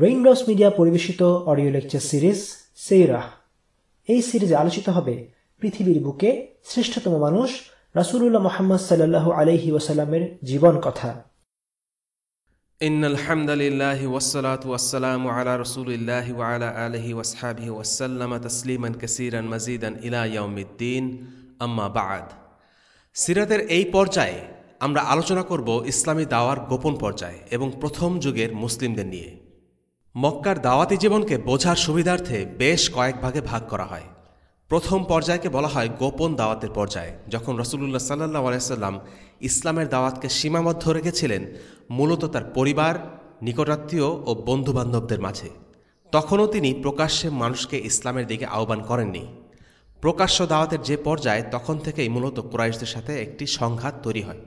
Raindrops media পরিবেশিত audio lecture series সেইরাহ এই সিরিজে আলোচিত হবে পৃথিবীর বুকে শ্রেষ্ঠতম মানুষ রাসূলুল্লাহ মোহাম্মদ সাল্লাল্লাহু আলাইহি ওয়াসাল্লামের জীবন কথা إن الحمد لله والصلاة والسلام على رسول الله وعلى آله وأصحابه وسلم تسليما كثيرا مزيدا إلى يوم الدين أما بعد সিরাতের এই পর্যায়ে আমরা আলোচনা করব ইসলামী দাওয়ার গোপন পর্যায়ে এবং প্রথম যুগের মুসলিমদের নিয়ে মক্কার দাওয়াতি জীবনকে বোঝার সুবিধার্থে বেশ কয়েক ভাগে ভাগ করা হয়। প্রথম পর্যায়কে বলা হয় গোপন দাওয়াতের পর্যায়ে, যখন রসুল্লাহ সাল্লাহ আলাইসাল্লাম ইসলামের দাওয়াতকে সীমাবদ্ধ রেখেছিলেন মূলত তার পরিবার, নিকটাত্মীয় ও বন্ধুবান্ধবদের মাঝে। তখনও তিনি প্রকাশ্যে মানুষকে ইসলামের দিকে আহ্বান করেননি। প্রকাশ্য দাওয়াতের যে পর্যায়ে, তখন থেকেই মূলত কুরাইশদের সাথে একটি সংঘাত তৈরি হয়।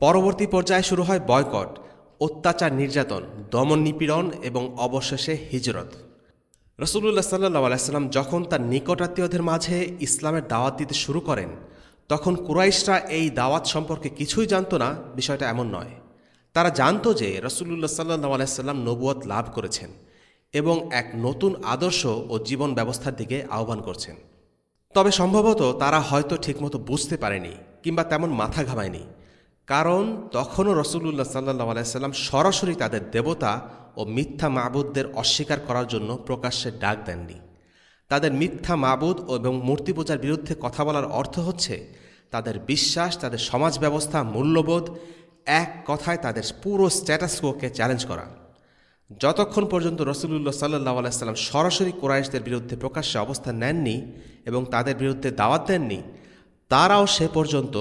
পরবর্তী পর্যায়ে শুরু হয় বয়কট অত্যাচার নির্যাতন, দমন নিপীড়ন এবং অবশেষে হিজরত। রসুল্লাহ সাল্লাহ আলাইসাল্লাম যখন তার নিকটাত্মীয়দের মাঝে ইসলামের দাওয়াত দিতে শুরু করেন, তখন কুরাইশরা এই দাওয়াত সম্পর্কে কিছুই জানত না, বিষয়টা এমন নয়। তারা জানত যে রসুল্লাহ সাল্লাহ আলাইসাল্লাম নবুয়ত লাভ করেছেন এবং এক নতুন আদর্শ ও জীবন ব্যবস্থার দিকে আহ্বান করছেন। তবে সম্ভবত তারা হয়তো ঠিকমতো বুঝতে পারেনি কিংবা তেমন মাথা ঘামায়নি। কারণ তখনও রসুল্লাহ সাল্লাহ আলাইসাল্লাম সরাসরি তাদের দেবতা ও মিথ্যা মাবুদদের অস্বীকার করার জন্য প্রকাশ্যে ডাক দেননি। তাদের মিথ্যা মাবুদ এবং মূর্তি পূজার বিরুদ্ধে কথা বলার অর্থ হচ্ছে তাদের বিশ্বাস, তাদের সমাজ ব্যবস্থা, মূল্যবোধ, এক কথায় তাদের পুরো স্ট্যাটাসকোকে চ্যালেঞ্জ করা। যতক্ষণ পর্যন্ত রসুল্লাহ সাল্লাহ আলাইসাল্লাম সরাসরি কোরাইশদের বিরুদ্ধে প্রকাশ্যে অবস্থান নেননি এবং তাদের বিরুদ্ধে দাওয়াত দেননি, তারাও সে পর্যন্ত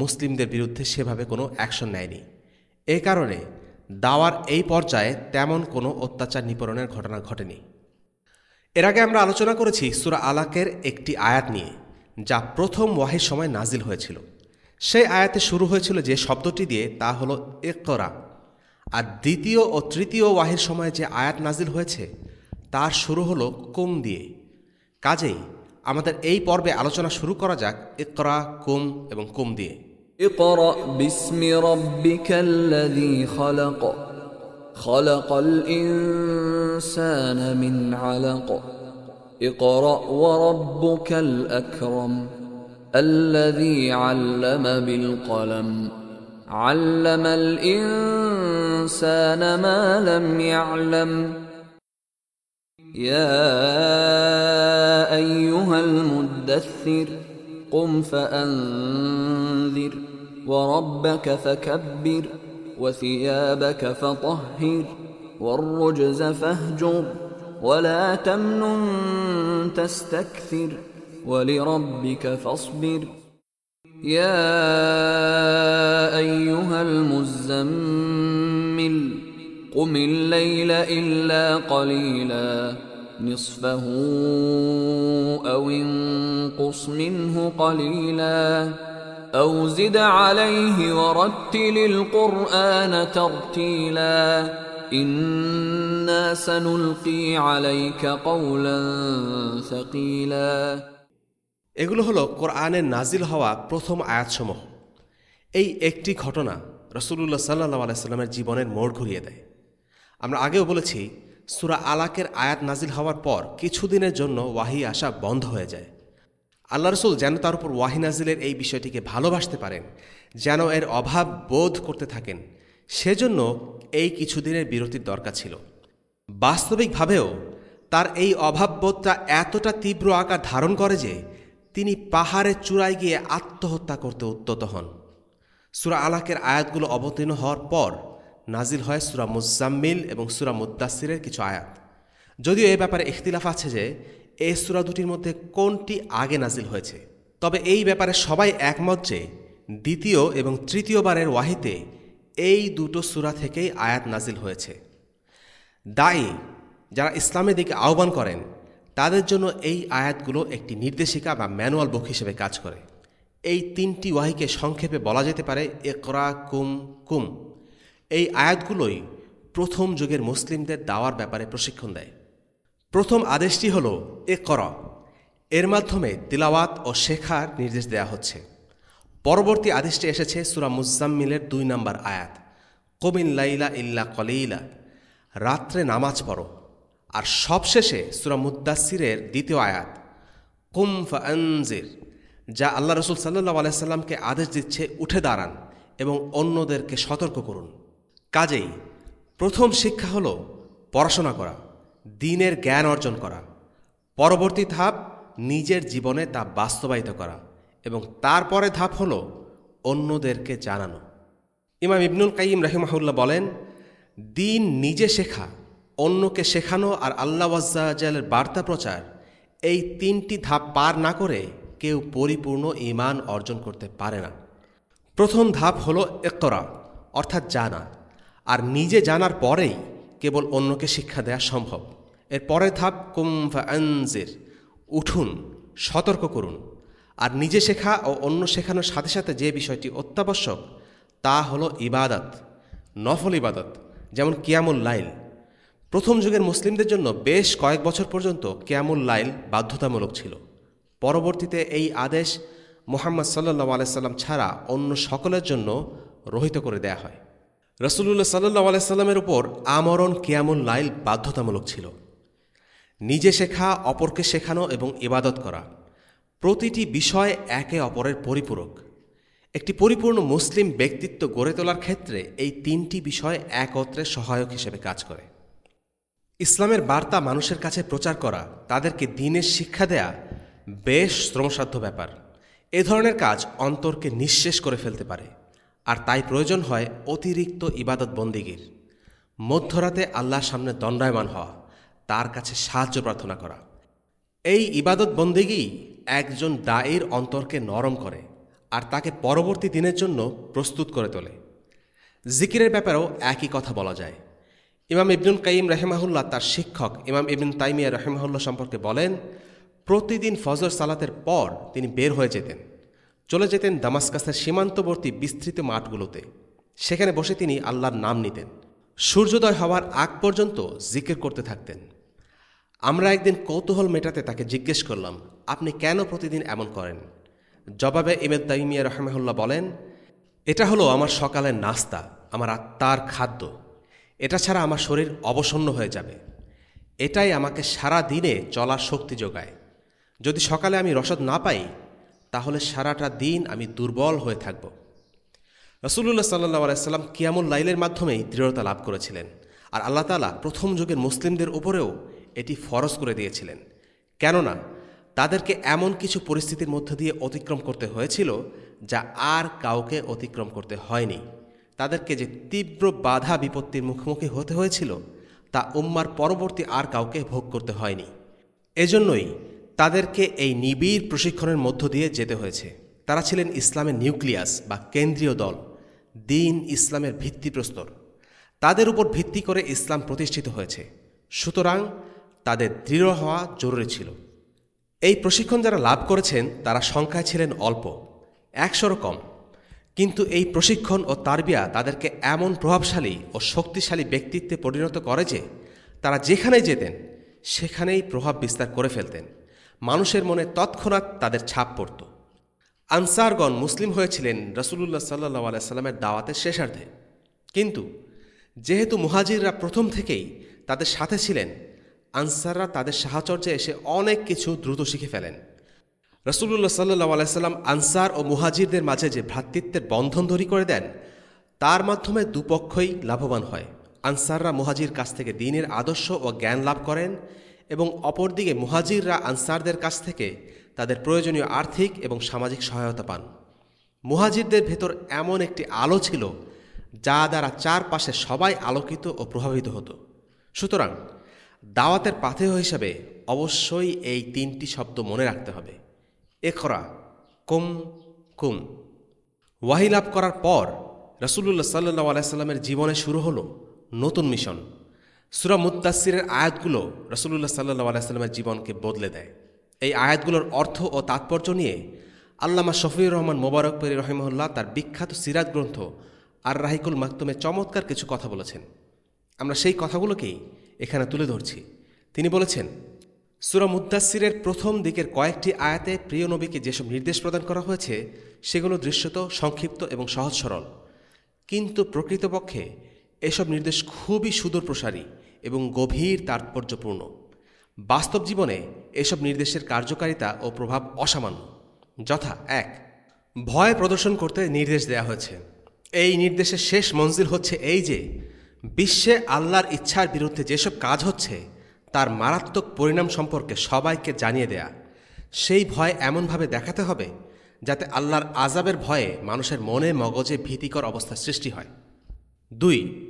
মুসলিমদের বিরুদ্ধে সেভাবে কোনো অ্যাকশন নেয়নি। এ কারণে দাওয়ার এই পর্যায়ে তেমন কোনো অত্যাচার নিপরণের ঘটনা ঘটেনি। এর আগে আমরা আলোচনা করেছি সুরা আলাকের একটি আয়াত নিয়ে, যা প্রথম ওয়াহির সময় নাজিল হয়েছিল। সেই আয়াতে শুরু হয়েছিল যে শব্দটি দিয়ে, তা হলো একরা আর দ্বিতীয় ও তৃতীয় ওয়াহির সময় যে আয়াত নাজিল হয়েছে, তার শুরু হলো কুম দিয়ে। কাজেই আমাদের এই পর্বে আলোচনা শুরু করা যাক একরা কুম এবং কুম দিয়ে। اقرأ باسم ربك الذي خلق. خلق الإنسان من علق. اقرأ وربك الأكرم الذي علم بالقلم. علم الإنسان ما لم يعلم. يا أيها المدثر قم فأنذر. وربك فكبر وثيابك فطهر والرجز فاهجر ولا تمنن تستكثر ولربك فاصبر يا أيها المزمل قم الليل إلا قليلا نصفه أو انقص منه قليلا أو زد عليه ورتل القرآن ترتيلا إنا سنلقي عليك قولا ثقيلا এগুলো হলো কোরআনের নাজিল হওয়া প্রথম আয়াতসমূহ এই একটি ঘটনা রসুল্লাহ সাল্লাহ আলাইস্লামের জীবনের মোড় ঘুরিয়ে দেয় আমরা আগেও বলেছি সুরা আলাকের আয়াত নাজিল হওয়ার পর কিছুদিনের জন্য ওয়াহি আসা বন্ধ হয়ে যায় আল্লাহ রসুল যেন তার উপর ওয়াহি নাজিলের এই বিষয়টিকে ভালোবাসতে পারেন, যেন এর অভাব বোধ করতে থাকেন। সেজন্য এই কিছুদিনের বিরতির দরকার ছিল। বাস্তবিকভাবেও তার এই অভাববোধটা এতটা তীব্র আকার ধারণ করে যে তিনি পাহাড়ের চূড়ায় গিয়ে আত্মহত্যা করতে উদ্যত হন। সুরা আলাকের আয়াতগুলো অবতীর্ণ হওয়ার পর নাজিল হয় সুরা মুজাম্মিল এবং সুরা মুদাসিরের কিছু আয়াত। যদিও এ ব্যাপারে ইখতিলাফ আছে যে এই সুরা দুটির মধ্যে কোনটি আগে নাজিল হয়েছে? তবে এই ব্যাপারে সবাই একমত যে দ্বিতীয় এবং তৃতীয়বারের ওয়াহিতে এই দুটো সুরা থেকেই আয়াত নাজিল হয়েছে। দায়ী যারা ইসলামের দিকে আহ্বান করেন, তাদের জন্য এই আয়াতগুলো একটি নির্দেশিকা বা ম্যানুয়াল বুক হিসেবে কাজ করে। এই তিনটি ওয়াহিকে সংক্ষেপে বলা যেতে পারে একরা কুম কুম। এই আয়াতগুলোই প্রথম যুগের মুসলিমদের দাওয়ার ব্যাপারে প্রশিক্ষণ দেয়। প্রথম আদেশটি হল এ কর। এর মাধ্যমে তিলাওয়াত ও শেখার নির্দেশ দেয়া হচ্ছে। পরবর্তী আদেশটি এসেছে সুরা মুজাম্মিলের দুই নম্বর আয়াত। কবিন লাইলা ইল্লা কলিলা। রাত্রে নামাজ পড়ো। আর সবশেষে সুরা মুদাসিরের দ্বিতীয় আয়াত। কুম যা আল্লাহ রসুল সাল্লাহ আলাইসাল্লামকে আদেশ দিচ্ছে, উঠে দাঁড়ান এবং অন্যদেরকে সতর্ক করুন। কাজেই প্রথম শিক্ষা হল পড়াশোনা করা। দিনের জ্ঞান অর্জন করা। পরবর্তী ধাপ, নিজের জীবনে তা বাস্তবায়িত করা এবং তারপরে ধাপ হল অন্যদেরকে জানানো। ইমাম ইবনুল কাইম রাহিমাহুল্লাহ বলেন, দিন নিজে শেখা, অন্যকে শেখানো আর আল্লাহ ওয়াজ্জালের বার্তা প্রচার, এই তিনটি ধাপ পার না করে কেউ পরিপূর্ণ ইমান অর্জন করতে পারে না। প্রথম ধাপ হলো একরা অর্থাৎ জানা। আর নিজে জানার পরেই কেবল অন্যকে শিক্ষা দেওয়া সম্ভব। এর পরের ধাপ কুমফা আনজির উঠুন, সতর্ক করুন। আর নিজে শেখা ও অন্য শেখানোর সাথে সাথে যে বিষয়টি অত্যাবশ্যক, তা হলো ইবাদত, নফল ইবাদত, যেমন কিয়ামুল লাইল। প্রথম যুগের মুসলিমদের জন্য বেশ কয়েক বছর পর্যন্ত কিয়ামুল লাইল বাধ্যতামূলক ছিল। পরবর্তীতে এই আদেশ মোহাম্মদ সাল্লাহ আলাইসাল্লাম ছাড়া অন্য সকলের জন্য রহিত করে দেয়া হয়। রসুল্লাহ সাল্লাহ আলাইসাল্লামের উপর আমরণ কিয়ামুল লাইল বাধ্যতামূলক ছিল। নিজে শেখা, অপরকে শেখানো এবং ইবাদত করা। প্রতিটি বিষয় একে অপরের পরিপূরক। একটি পরিপূর্ণ মুসলিম ব্যক্তিত্ব গড়ে তোলার ক্ষেত্রে এই তিনটি বিষয় একত্রে সহায়ক হিসেবে কাজ করে। ইসলামের বার্তা মানুষের কাছে প্রচার করা, তাদেরকে দিনের শিক্ষা দেয়া, বেশ শ্রমসাধ্য ব্যাপার। এ ধরনের কাজ অন্তরকে নিঃশেষ করে ফেলতে পারে। আর তাই প্রয়োজন হয় অতিরিক্ত ইবাদত বন্দিগির মধ্যরাতে আল্লাহর সামনে দণ্ডায়মান হওয়া। তার কাছে সাহায্য প্রার্থনা করা। এই ইবাদত বন্দিগি একজন দায়ের অন্তরকে নরম করে আর তাকে পরবর্তী দিনের জন্য প্রস্তুত করে তোলে। জিকিরের ব্যাপারেও একই কথা বলা যায়। ইমাম ইবনুল কাইম রেহেমাহুল্লাহ তার শিক্ষক ইমাম ইবনুল তাইমিয়া রহেমাহুল্লাহ সম্পর্কে বলেন, প্রতিদিন ফজর সালাতের পর তিনি বের হয়ে যেতেন। চলে যেতেন দামাসকাসের সীমান্তবর্তী বিস্তৃত মাঠগুলোতে। সেখানে বসে তিনি আল্লাহর নাম নিতেন। সূর্যোদয় হওয়ার আগ পর্যন্ত জিকির করতে থাকতেন। আমরা একদিন কৌতূহল মেটাতে তাকে জিজ্ঞেস করলাম, আপনি কেন প্রতিদিন এমন করেন? জবাবে ইমেদ তাইমিয়া রহমাহুল্লাহ বলেন, এটা হলো আমার সকালের নাস্তা, আমার আত্মার খাদ্য। এটা ছাড়া আমার শরীর অবসন্ন হয়ে যাবে। এটাই আমাকে সারা দিনে চলার শক্তি যোগায়। যদি সকালে আমি রসদ না পাই, তাহলে সারাটা দিন আমি দুর্বল হয়ে থাকব। রসুল্লাহ সাল্লাহ আলাইসাল্লাম কিয়ামুল লাইলের মাধ্যমেই দৃঢ়তা লাভ করেছিলেন। আর আল্লাহ তালা প্রথম যুগের মুসলিমদের উপরেও এটি ফরজ করে দিয়েছিলেন। কেননা, তাদেরকে এমন কিছু পরিস্থিতির মধ্য দিয়ে অতিক্রম করতে হয়েছিল, যা আর কাউকে অতিক্রম করতে হয়নি। তাদেরকে যে তীব্র বাধা বিপত্তির মুখোমুখি হতে হয়েছিল, তা উম্মার পরবর্তী আর কাউকে ভোগ করতে হয়নি। এজন্যই তাদেরকে এই নিবিড় প্রশিক্ষণের মধ্য দিয়ে যেতে হয়েছে। তারা ছিলেন ইসলামের নিউক্লিয়াস বা কেন্দ্রীয় দল, দিন ইসলামের ভিত্তিপ্রস্তর। তাদের উপর ভিত্তি করে ইসলাম প্রতিষ্ঠিত হয়েছে। সুতরাং তাদের দৃঢ় হওয়া জরুরি ছিল। এই প্রশিক্ষণ যারা লাভ করেছেন, তারা সংখ্যায় ছিলেন অল্প একশোর কম। কিন্তু এই প্রশিক্ষণ ও তারবিয়া তাদেরকে এমন প্রভাবশালী ও শক্তিশালী ব্যক্তিত্বে পরিণত করে যে, তারা যেখানে যেতেন, সেখানেই প্রভাব বিস্তার করে ফেলতেন। মানুষের মনে তৎক্ষণাৎ তাদের ছাপ পড়ত। আনসারগণ মুসলিম হয়েছিলেন রসুল্লাহ সাল্লাহ আলাইস্লামের দাওয়াতের শেষার্ধে। কিন্তু যেহেতু মুহাজিররা প্রথম থেকেই তাদের সাথে ছিলেন আনসাররা তাদের সাহচর্যে এসে অনেক কিছু দ্রুত শিখে ফেলেন। রসুল্লাহ সাল্লাহ আলাইসাল্লাম আনসার ও মুহাজিরদের মাঝে যে ভ্রাতৃত্বের বন্ধন ধরি করে দেন, তার মাধ্যমে দুপক্ষই লাভবান হয়। আনসাররা মুহাজির কাছ থেকে দিনের আদর্শ ও জ্ঞান লাভ করেন এবং অপরদিকে মুহাজিররা আনসারদের কাছ থেকে তাদের প্রয়োজনীয় আর্থিক এবং সামাজিক সহায়তা পান। মুহাজিরদের ভেতর এমন একটি আলো ছিল যা দ্বারা চারপাশে সবাই আলোকিত ও প্রভাবিত হতো। সুতরাং দাওয়াতের পাথেয় হিসাবে অবশ্যই এই তিনটি শব্দ মনে রাখতে হবে। একরা কুম কুম। ওয়াহি লাভ করার পর রসুল্লাহ সাল্লু আলাইস্লামের জীবনে শুরু হলো নতুন মিশন। সুরা মুদাসিরের আয়াতগুলো রসুল্লাহ সাল্লু আলাইস্লামের জীবনকে বদলে দেয়। এই আয়াতগুলোর অর্থ ও তাৎপর্য নিয়ে আল্লামা শফিউর রহমান মোবারক পেরি রহিমহল্লা তার বিখ্যাত সিরাত গ্রন্থ আর রাহিকুল মাকতুমে চমৎকার কিছু কথা বলেছেন। আমরা সেই কথাগুলোকেই এখানে তুলে ধরছি। তিনি বলেছেন, সুরা মুদাসিরের প্রথম দিকের কয়েকটি আয়াতে প্রিয় নবীকে যেসব নির্দেশ প্রদান করা হয়েছে, সেগুলো দৃশ্যত, সংক্ষিপ্ত এবং সহজ সরল। কিন্তু প্রকৃতপক্ষে এসব নির্দেশ খুবই সুদূরপ্রসারী এবং গভীর তাৎপর্যপূর্ণ। বাস্তব জীবনে এসব নির্দেশের কার্যকারিতা ও প্রভাব অসামান্য। যথা, এক, ভয় প্রদর্শন করতে নির্দেশ দেওয়া হয়েছে। এই নির্দেশের শেষ মঞ্জিল হচ্ছে এই যে বিশ্বে আল্লাহর ইচ্ছার বিরুদ্ধে যেসব কাজ হচ্ছে, তার মারাত্মক পরিণাম সম্পর্কে সবাইকে জানিয়ে দেয়া। সেই ভয় এমনভাবে দেখাতে হবে, যাতে আল্লাহর আজাবের ভয়ে মানুষের মনে মগজে ভীতিকর অবস্থা সৃষ্টি হয়। দুই,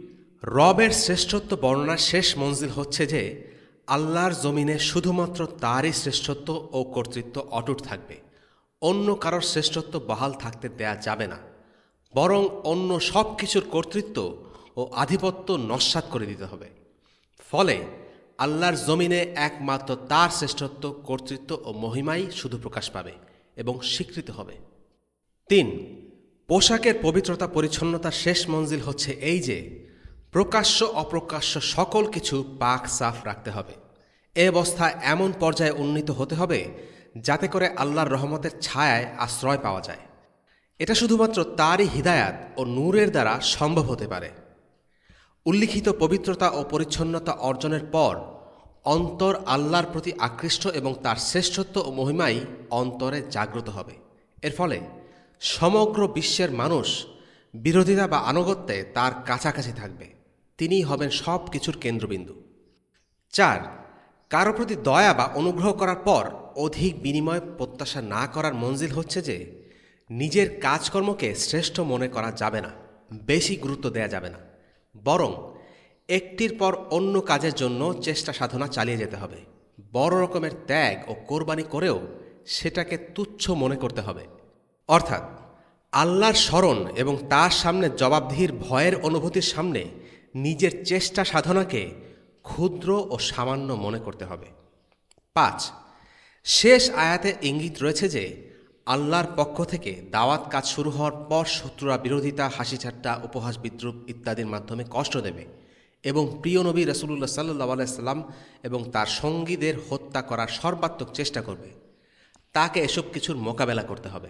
রবের শ্রেষ্ঠত্ব বর্ণনার শেষ মঞ্জিল হচ্ছে যে, আল্লাহর জমিনে শুধুমাত্র তারই শ্রেষ্ঠত্ব ও কর্তৃত্ব অটুট থাকবে। অন্য কারোর শ্রেষ্ঠত্ব বহাল থাকতে দেয়া যাবে না। বরং অন্য সব কিছুর কর্তৃত্ব ও আধিপত্য নস্বাত করে দিতে হবে। ফলে আল্লাহর জমিনে একমাত্র তার শ্রেষ্ঠত্ব, কর্তৃত্ব ও মহিমাই শুধু প্রকাশ পাবে এবং স্বীকৃত হবে। তিন, পোশাকের পবিত্রতা, পরিচ্ছন্নতার শেষ মঞ্জিল হচ্ছে এই যে, প্রকাশ্য, অপ্রকাশ্য সকল কিছু পাক, সাফ রাখতে হবে। এ অবস্থা এমন পর্যায়ে উন্নীত হতে হবে যাতে করে আল্লাহর রহমতের ছায়ায় আশ্রয় পাওয়া যায়। এটা শুধুমাত্র তারই হিদায়াত ও নূরের দ্বারা সম্ভব হতে পারে। উল্লিখিত পবিত্রতা ও পরিচ্ছন্নতা অর্জনের পর, অন্তর আল্লাহর প্রতি আকৃষ্ট এবং তার শ্রেষ্ঠত্ব ও মহিমাই অন্তরে জাগ্রত হবে। এর ফলে সমগ্র বিশ্বের মানুষ বিরোধিতা বা আনুগত্যে তার কাছাকাছি থাকবে। তিনিই হবেন সব কিছুর কেন্দ্রবিন্দু। চার, কারও প্রতি দয়া বা অনুগ্রহ করার পর অধিক বিনিময় প্রত্যাশা না করার মঞ্জিল হচ্ছে যে, নিজের কাজকর্মকে শ্রেষ্ঠ মনে করা যাবে না, বেশি গুরুত্ব দেয়া যাবে না। বরং একটির পর অন্য কাজের জন্য চেষ্টা সাধনা চালিয়ে যেতে হবে। বড় রকমের ত্যাগ ও কোরবানি করেও সেটাকে তুচ্ছ মনে করতে হবে। অর্থাৎ আল্লাহর স্মরণ এবং তার সামনে জবাবদিহির ভয়ের অনুভূতির সামনে নিজের চেষ্টা সাধনাকে ক্ষুদ্র ও সামান্য মনে করতে হবে। পাঁচ, শেষ আয়াতে ইঙ্গিত রয়েছে যে আল্লাহর পক্ষ থেকে দাওয়াত কাজ শুরু হওয়ার পর শত্রুরা বিরোধিতা, হাসি ঠাট্টা, উপহাস, বিদ্রুপ ইত্যাদির মাধ্যমে কষ্ট দেবে এবং প্রিয় নবী রসুল্লাহ সাল্লাহ আলাইসাল্লাম এবং তার সঙ্গীদের হত্যা করার সর্বাত্মক চেষ্টা করবে। তাকে এসব কিছুর মোকাবেলা করতে হবে।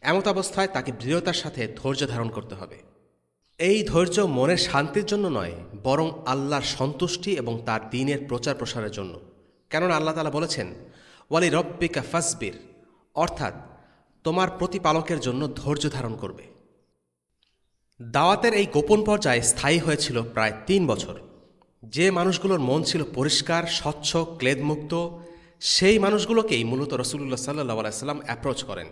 এমত অবস্থায় তাকে দৃঢ়তার সাথে ধৈর্য ধারণ করতে হবে। এই ধৈর্য মনের শান্তির জন্য নয়, বরং আল্লাহর সন্তুষ্টি এবং তার দিনের প্রচার প্রসারের জন্য। কেননা আল্লাহ তালা বলেছেন, ওয়ালি রব্বিকা ফাসবির। অর্থাৎ তোমার প্রতিপালকের জন্য ধৈর্য ধারণ করবে। দাওয়াতের এই গোপন পর্যায়ে স্থায়ী হয়েছিল প্রায় তিন বছর। যে মানুষগুলোর মন ছিল পরিষ্কার, স্বচ্ছ, ক্লেদমুক্ত, সেই মানুষগুলোকেই মূলত রসুল্লাহ সাল্লাহ আলাইসাল্লাম অ্যাপ্রোচ করেন।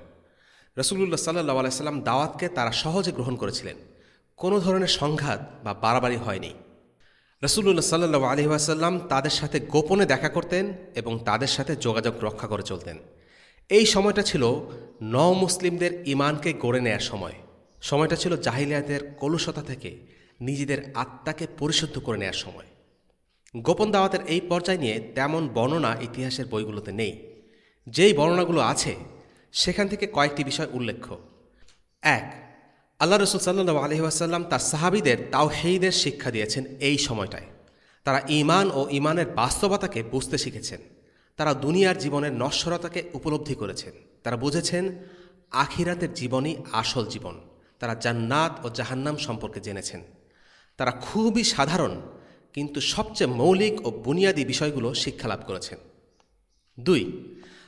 রসুল্লাহ সাল্লাহ আলাইসাল্লাম দাওয়াতকে তারা সহজে গ্রহণ করেছিলেন। কোনো ধরনের সংঘাত বা বাড়াবাড়ি হয়নি। রসুল্লাহ সাল্লু আলহিহাসাল্লাম তাদের সাথে গোপনে দেখা করতেন এবং তাদের সাথে যোগাযোগ রক্ষা করে চলতেন। এই সময়টা ছিল ন মুসলিমদের ইমানকে গড়ে নেয়ার সময়। সময়টা ছিল জাহিলিয়াতের কলুষতা থেকে নিজেদের আত্মাকে পরিশুদ্ধ করে নেয়ার সময়। গোপন দাওয়াতের এই পর্যায় নিয়ে তেমন বর্ণনা ইতিহাসের বইগুলোতে নেই। যেই বর্ণনাগুলো আছে, সেখান থেকে কয়েকটি বিষয় উল্লেখ্য। এক, আল্লাহ রসুল সাল্লু আলহিহাসাল্লাম তার সাহাবিদের তাওহেইদের শিক্ষা দিয়েছেন এই সময়টায়। তারা ইমান ও ইমানের বাস্তবতাকে বুঝতে শিখেছেন। তারা দুনিয়ার জীবনের নশ্বরতাকে উপলব্ধি করেছেন। তারা বুঝেছেন, আখিরাতের জীবনই আসল জীবন। তারা জান্নাত ও জাহান্নাম সম্পর্কে জেনেছেন। তারা খুবই সাধারণ, কিন্তু সবচেয়ে মৌলিক ও বুনিয়াদী বিষয়গুলো শিক্ষা লাভ করেছেন। দুই,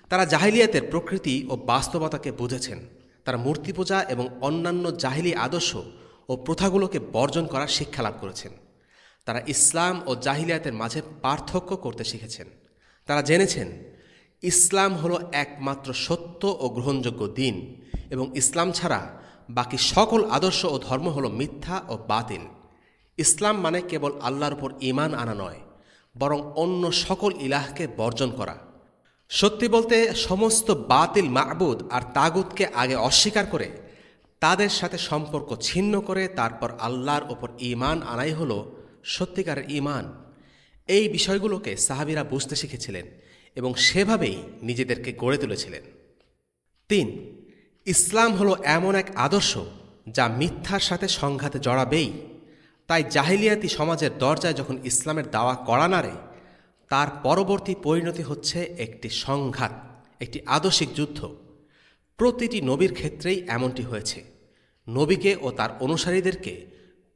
তারা জাহিলিয়াতের প্রকৃতি ও বাস্তবতাকে বুঝেছেন। তারা মূর্তি পূজা এবং অন্যান্য জাহিলি আদর্শ ও প্রথাগুলোকে বর্জন করার শিক্ষা লাভ করেছেন। তারা ইসলাম ও জাহিলিয়াতের মাঝে পার্থক্য করতে শিখেছেন। তারা জেনেছেন ইসলাম হলো একমাত্র সত্য ও গ্রহণযোগ্য দিন এবং ইসলাম ছাড়া বাকি সকল আদর্শ ও ধর্ম হলো মিথ্যা ও বাতিল। ইসলাম মানে কেবল আল্লাহর উপর ইমান আনা নয়, বরং অন্য সকল ইলাহকে বর্জন করা। সত্যি বলতে, সমস্ত বাতিল মাহবুদ আর তাগুদকে আগে অস্বীকার করে তাদের সাথে সম্পর্ক ছিন্ন করে তারপর আল্লাহর ওপর ইমান আনাই হল সত্যিকারের ইমান এই বিষয়গুলোকে সাহাবিরা বুঝতে শিখেছিলেন। এবং সেভাবেই নিজেদেরকে গড়ে তুলেছিলেন। তিন, ইসলাম হলো এমন এক আদর্শ যা মিথ্যার সাথে সংঘাতে জড়াবেই। তাই জাহিলিয়াতি সমাজের দরজায় যখন ইসলামের দাওয়া করা নাড়ে, তার পরবর্তী পরিণতি হচ্ছে একটি সংঘাত, একটি আদর্শিক যুদ্ধ। প্রতিটি নবীর ক্ষেত্রেই এমনটি হয়েছে। নবীকে ও তার অনুসারীদেরকে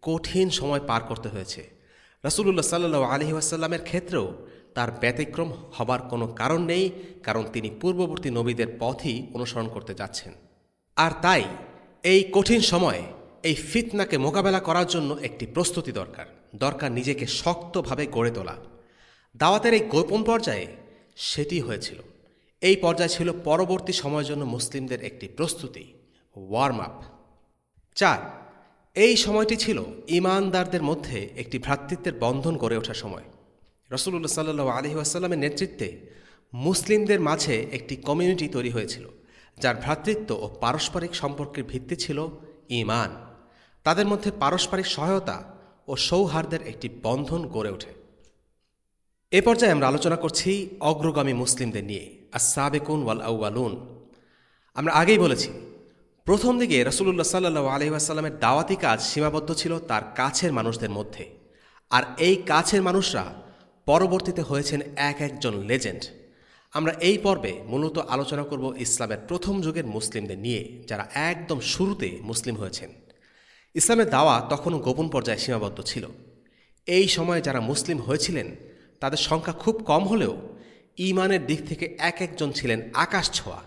কঠিন সময় পার করতে হয়েছে। রসুল্লাহ সাল্লু আলহি আসাল্লামের ক্ষেত্রেও তার ব্যতিক্রম হবার কোনো কারণ নেই, কারণ তিনি পূর্ববর্তী নবীদের পথই অনুসরণ করতে যাচ্ছেন। আর তাই, এই কঠিন সময়ে এই ফিতনাকে মোকাবেলা করার জন্য একটি প্রস্তুতি দরকার দরকার নিজেকে শক্তভাবে গড়ে তোলা। দাওয়াতের এই গোপন পর্যায়ে সেটি হয়েছিল। এই পর্যায় ছিল পরবর্তী সময়ের জন্য মুসলিমদের একটি প্রস্তুতি ওয়ার্ম আপ চার, এই সময়টি ছিল ইমানদারদের মধ্যে একটি ভ্রাতৃত্বের বন্ধন গড়ে ওঠার সময়। রসুল্লাহ সাল্লু আলহি আসাল্লামের নেতৃত্বে মুসলিমদের মাঝে একটি কমিউনিটি তৈরি হয়েছিল, যার ভ্রাতৃত্ব ও পারস্পরিক সম্পর্কের ভিত্তি ছিল ইমান তাদের মধ্যে পারস্পরিক সহায়তা ও সৌহার্দ্যের একটি বন্ধন গড়ে ওঠে। এ পর্যায়ে আমরা আলোচনা করছি অগ্রগামী মুসলিমদের নিয়ে আসাবেকুন ওয়াল আউয়ালুন। আমরা আগেই বলেছি, প্রথম দিকে রসুল্লাহ সাল্লু আলহিহাসাল্লামের দাওয়াতি কাজ সীমাবদ্ধ ছিল তার কাছের মানুষদের মধ্যে। আর এই কাছের মানুষরা পরবর্তীতে হয়েছেন এক একজন লেজেন্ড। আমরা এই পর্বে মূলত আলোচনা করব ইসলামের প্রথম যুগের মুসলিমদের নিয়ে, যারা একদম শুরুতে মুসলিম হয়েছেন। ইসলামের দাওয়া তখনও গোপন পর্যায়ে সীমাবদ্ধ ছিল। এই সময়ে যারা মুসলিম হয়েছিলেন, তাদের সংখ্যা খুব কম হলেও ইমানের দিক থেকে এক একজন ছিলেন আকাশ ছোঁয়া।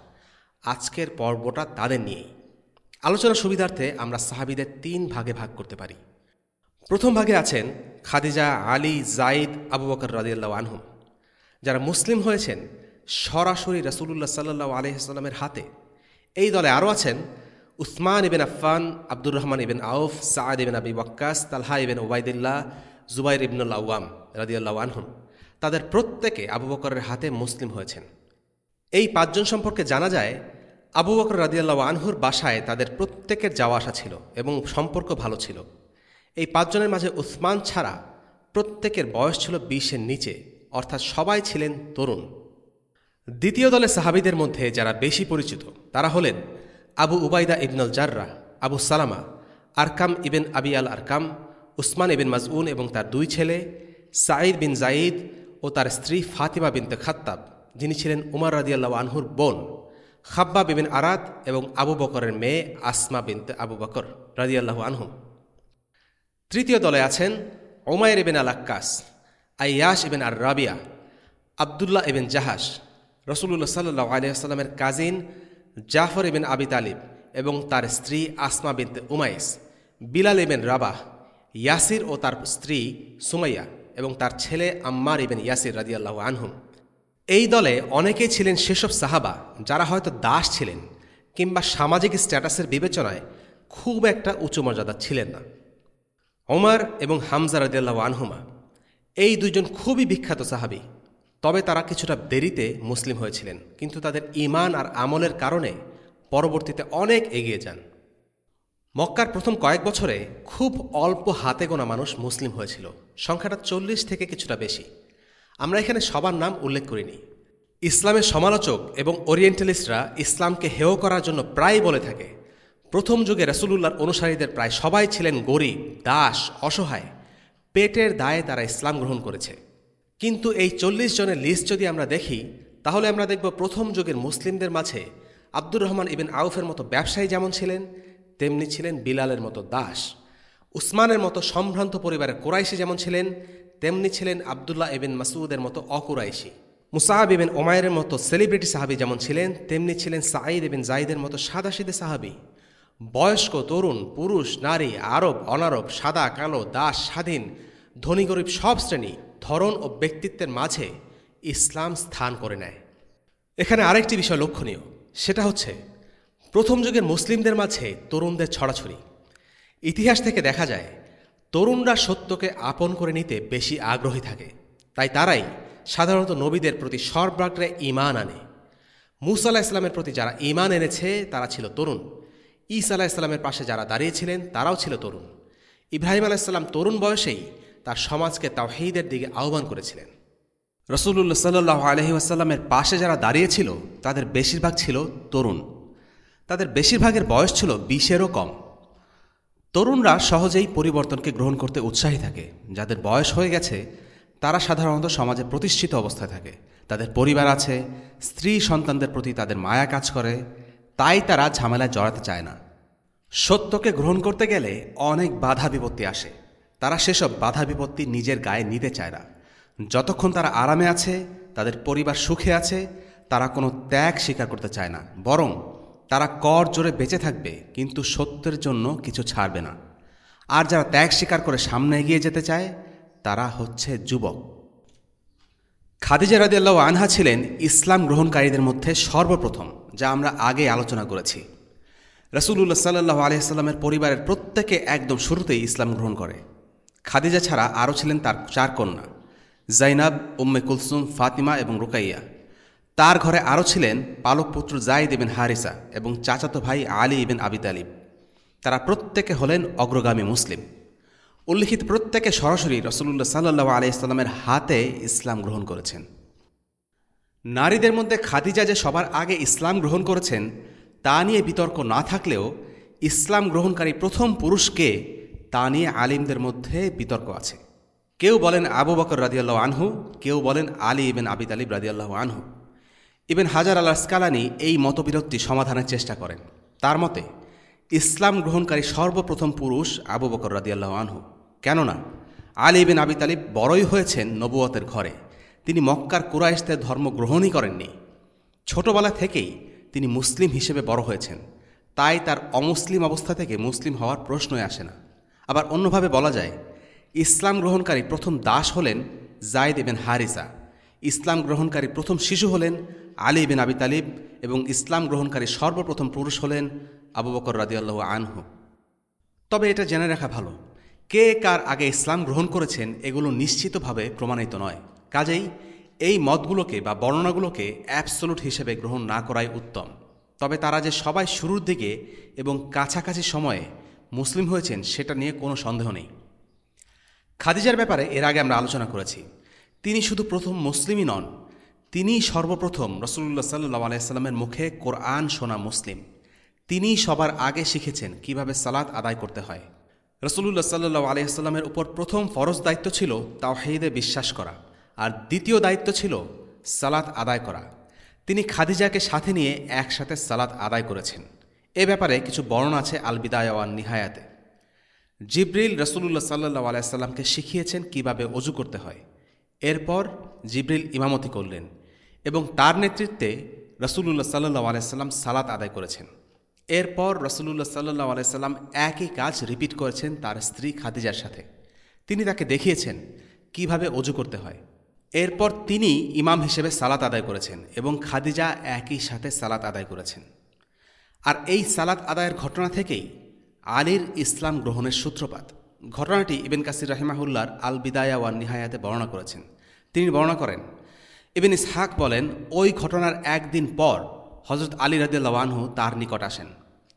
আজকের পর্বটা তাদের নিয়েই। আলোচনা সুবিধার্থে আমরা সাহাবিদের তিন ভাগে ভাগ করতে পারি। প্রথম ভাগে আছেন খাদিজা, আলী, জাইদ, আবু বকর রাজিয়াল্লাহ আনহুম। যারা মুসলিম হয়েছেন, সরাসরি রসুল্লাহ সাল্লু আলহিহাস্লামের হাতে। এই দলে আরও আছেন উসমান ইবেন আফফান, আব্দুর রহমান ইবেন আউফ Saad ibn Abi Waqqas, Talha ibn Ubaydullah Zubair ইবনুল্লা আওয়াম রাজিয়াল্লাহ আনহুম। তাদের প্রত্যেকে আবু বকরের হাতে মুসলিম হয়েছেন। এই পাঁচজন সম্পর্কে জানা যায়, আবু বকর রাদিয়াল্লাহ আনহুর বাসায় তাদের প্রত্যেকের যাওয়া আসা ছিল এবং সম্পর্ক ভালো ছিল। এই পাঁচজনের মাঝে উসমান ছাড়া প্রত্যেকের বয়স ছিল বিশের নিচে, অর্থাৎ সবাই ছিলেন তরুণ। দ্বিতীয় দলে সাহাবিদের মধ্যে যারা বেশি পরিচিত, তারা হলেন আবু উবাইদা ইবনুল জাররা, আবু সালামা, আরকাম ইবেন আবি আল আরকাম, উসমান ইবিন মাজউন এবং তার দুই ছেলে, সাঈদ বিন জাইদ ও তার স্ত্রী ফাতিমা বিনতে খাত্তাব, যিনি ছিলেন উমার রাদিয়াল্লাহ আনহুর বোন খাব্বা বিবিন আরাত এবং আবু বকরের মেয়ে আসমা বিনতে আবু বকর রাদিয়াল্লাহু আনহু তৃতীয় দলে আছেন ওমায়ের ইবেন আল আক্কাস আয়াস ইবেন আর রাবিয়া আবদুল্লাহ ইবেন জাহাস রসুল্লাহ সাল্লাহ আলিয়াস্লামের কাজিন জাফর ইবেন আবি তালিব এবং তার স্ত্রী Asma bint Umais, Bilal ibn Rabah, Yasir ও তার স্ত্রী সুমাইয়া এবং তার ছেলে আম্মার ইবেন ইয়াসির রাদিয়াল্লাহু আনহুম। এই দলে অনেকেই ছিলেন সেসব সাহাবা যারা হয়তো দাস ছিলেন কিংবা সামাজিক স্ট্যাটাসের বিবেচনায় খুব একটা উঁচু মর্যাদা ছিলেন না। ওমর এবং হামজা রাদিয়াল্লাহু আনহুমা, এই দুইজন খুবই বিখ্যাত সাহাবি। তবে তারা কিছুটা দেরিতে মুসলিম হয়েছিলেন, কিন্তু তাদের ইমান আর আমলের কারণে পরবর্তীতে অনেক এগিয়ে যান। মক্কার প্রথম কয়েক বছরে খুব অল্প হাতে গোনা মানুষ মুসলিম হয়েছিল, সংখ্যাটা চল্লিশ থেকে কিছুটা বেশি। আমরা এখানে সবার নাম উল্লেখ করিনি। ইসলামের সমালোচক এবং ওরিয়েন্টালিস্টরা ইসলামকে হেয় করার জন্য প্রায় বলে থাকে প্রথম যুগে রসুলুল্লাহর অনুসারীদের প্রায় সবাই ছিলেন গরিব, দাস, অসহায়। পেটের দায়ে তারা ইসলাম গ্রহণ করেছে। কিন্তু এই চল্লিশ জনের লিস্ট যদি আমরা দেখি, তাহলে আমরা দেখব প্রথম যুগের মুসলিমদের মাঝে আব্দুর রহমান ইবিন আউফের মতো ব্যবসায়ী যেমন ছিলেন, তেমনি ছিলেন বিলালের মতো দাস। উসমানের মতো সম্ভ্রান্ত পরিবারের কোরাইশি যেমন ছিলেন, তেমনি ছিলেন আবদুল্লাহ এবিন মাসুদের মতো অকুরাইশি। মুসাহাব ইবিন ওমায়ের মতো সেলিব্রিটি সাহাবি যেমন ছিলেন, তেমনি ছিলেন সাঈদ এবিন জাইদের মতো সাদাশিদে সাহাবি। বয়স্ক তরুণ, পুরুষ, নারী, আরব, অনারব, সাদা, কালো, দাস, স্বাধীন, ধনী, গরিব সব শ্রেণি ধরন ও ব্যক্তিত্বের মাঝে ইসলাম স্থান করে নেয়। এখানে আরেকটি বিষয় লক্ষণীয়, সেটা হচ্ছে প্রথম যুগের মুসলিমদের মাঝে তরুণদের ছড়াছড়ি। ইতিহাস থেকে দেখা যায়, তরুণরা সত্যকে আপন করে নিতে বেশি আগ্রহী থাকে। তাই তারাই সাধারণত নবীদের প্রতি সর্বাগ্রে ইমান আনে। মুসা আলাহ ইসলামের প্রতি যারা ইমান এনেছে, তারা ছিল তরুণ। ঈসা আলাহ ইসলামের পাশে যারা দাঁড়িয়েছিলেন, তারাও ছিল তরুণ। ইব্রাহিম আলাইসাল্লাম তরুণ বয়সেই তার সমাজকে তাওহিদের দিকে আহ্বান করেছিলেন। রসুল্লাহ সাল্লাহ আলহি আসাল্লামের পাশে যারা দাঁড়িয়েছিল, তাদের বেশিরভাগ ছিল তরুণ। তাদের বেশিরভাগের বয়স ছিল বিশেরও কম। তরুণরা সহজেই পরিবর্তনকে গ্রহণ করতে উৎসাহী থাকে। যাদের বয়স হয়ে গেছে, তারা সাধারণত সমাজে প্রতিষ্ঠিত অবস্থায় থাকে। তাদের পরিবার আছে, স্ত্রী সন্তানদের প্রতি তাদের মায়া কাজ করে তাই তারা ঝামেলায় জড়াতে চায় না। সত্যকে গ্রহণ করতে গেলে অনেক বাধা বিপত্তি আসে। তারা সেসব বাধা বিপত্তি নিজের গায়ে নিতে চায় না। যতক্ষণ তারা আরামে আছে, তাদের পরিবার সুখে আছে, তারা কোনো ত্যাগ স্বীকার করতে চায় না। বরং তারা কর জোরে বেঁচে থাকবে, কিন্তু সত্যের জন্য কিছু ছাড়বে না। আর যারা ত্যাগ স্বীকার করে সামনে এগিয়ে যেতে চায়, তারা হচ্ছে যুবক। খাদিজা রাদিয়াল্লাহু আনহা ছিলেন ইসলাম গ্রহণকারীদের মধ্যে সর্বপ্রথম। যা আমরা আগে আলোচনা করেছি। রসুল্লাহ সাল্লাহ আলিয়াল্লামের পরিবারের প্রত্যেকে একদম শুরুতেই ইসলাম গ্রহণ করে। খাদিজা ছাড়া আরও ছিলেন তার চার কন্যা, জাইনাব, উম্মে কুলসুম, ফাতিমা এবং রুকাইয়া। তার ঘরে আরও ছিলেন পালক পুত্র জাইদ ইবেন হারিসা এবং চাচাতো ভাই আলী ইবেন আবি তালিব। তারা প্রত্যেকে হলেন অগ্রগামী মুসলিম। উল্লিখিত প্রত্যেকে সরাসরি রসুল্লাহ সাল্লাহ আলিয়াল্লামের হাতে ইসলাম গ্রহণ করেছেন। নারীদের মধ্যে খাদিজা যে সবার আগে ইসলাম গ্রহণ করেছেন, তা নিয়ে বিতর্ক না থাকলেও ইসলাম গ্রহণকারী প্রথম পুরুষকে তা নিয়ে আলিমদের মধ্যে বিতর্ক আছে। কেউ বলেন আবু বকর রাদিয়াল্লাহ আনহু, কেউ বলেন আলী ইবেন আবি তালিব রাদিয়াল্লাহ আনহু। ইবেন হাজার আল্লাহ স্কালানি এই মতবিরক্তি সমাধানের চেষ্টা করেন। তার মতে, ইসলাম গ্রহণকারী সর্বপ্রথম পুরুষ আবু বকর রাদিয়াল্লাহ আনহু। কেননা, আলী ইবেন আবি তালিব বড়ই হয়েছেন নবুয়তের ঘরে। তিনি মক্কার কুরাইশদের ধর্ম গ্রহণই করেননি। ছোটবেলা থেকেই তিনি মুসলিম হিসেবে বড় হয়েছেন। তাই তার অমুসলিম অবস্থা থেকে মুসলিম হওয়ার প্রশ্নই আসে না। আবার অন্যভাবে বলা যায়, ইসলাম গ্রহণকারী প্রথম দাস হলেন জায়দ এবেন হারিসা। ইসলাম গ্রহণকারী প্রথম শিশু হলেন আলী বিন আবি তালিব এবং ইসলাম গ্রহণকারী সর্বপ্রথম পুরুষ হলেন আবু বকর রাদিয়াল্লাহ আনহু। তবে এটা জেনে রাখা ভালো, কে কার আগে ইসলাম গ্রহণ করেছেন এগুলো নিশ্চিতভাবে প্রমাণিত নয়। কাজেই এই মতগুলোকে বা বর্ণনাগুলোকে অ্যাবসোলুট হিসেবে গ্রহণ না করাই উত্তম। তবে তারা যে সবাই শুরুর দিকে এবং কাছাকাছি সময়ে মুসলিম হয়েছেন সেটা নিয়ে কোনো সন্দেহ নেই। খাদিজার ব্যাপারে এর আগে আমরা আলোচনা করেছি। তিনি শুধু প্রথম মুসলিমই নন, তিনিই সর্বপ্রথম রসুল্লাহ সাল্লু আলাইস্লামের মুখে কোরআন শোনা মুসলিম। তিনিই সবার আগে শিখেছেন কীভাবে সালাত আদায় করতে হয়। রসুল্লাহ সাল্লু আলাইস্লামের উপর প্রথম ফরজ দায়িত্ব ছিল তাওহিদে বিশ্বাস করা। আর দ্বিতীয় দায়িত্ব ছিল সালাত আদায় করা। তিনি খাদিজাকে সাথে নিয়ে একসাথে সালাত আদায় করেছেন। এ ব্যাপারে কিছু বর্ণনা আছে আল বিদায়াওয়ান নিহায়াতে। জিব্রিল রসুল্লাহ সাল্লাহ আলাইসাল্লামকে শিখিয়েছেন কীভাবে অজু করতে হয়। এরপর জিব্রিল ইমামতি করলেন এবং তার নেতৃত্বে রসুল্লাহ সাল্লাহ আলাইসাল্লাম সালাত আদায় করেছেন। এরপর রসুল্লাহ সাল্লাহ আলাইসাল্লাম একই কাজ রিপিট করেছেন তার স্ত্রী খাদিজার সাথে। তিনি তাকে দেখিয়েছেন কীভাবে অজু করতে হয়। এরপর তিনি ইমাম হিসেবে সালাত আদায় করেছেন এবং খাদিজা একই সাথে সালাত আদায় করেছেন। আর এই সালাত আদায়ের ঘটনা থেকেই আলীর ইসলাম গ্রহণের সূত্রপাত। ঘটনাটি ইবেন কাসির রাহিমাহুল্লার আল বিদায়া ওয়ান নিহায়াতে বর্ণনা করেছেন। তিনি বর্ণনা করেন, ইবেন ইসহাক বলেন, ওই ঘটনার একদিন পর হজরত আলী রাদিয়াল্লাহু তার নিকট আসেন।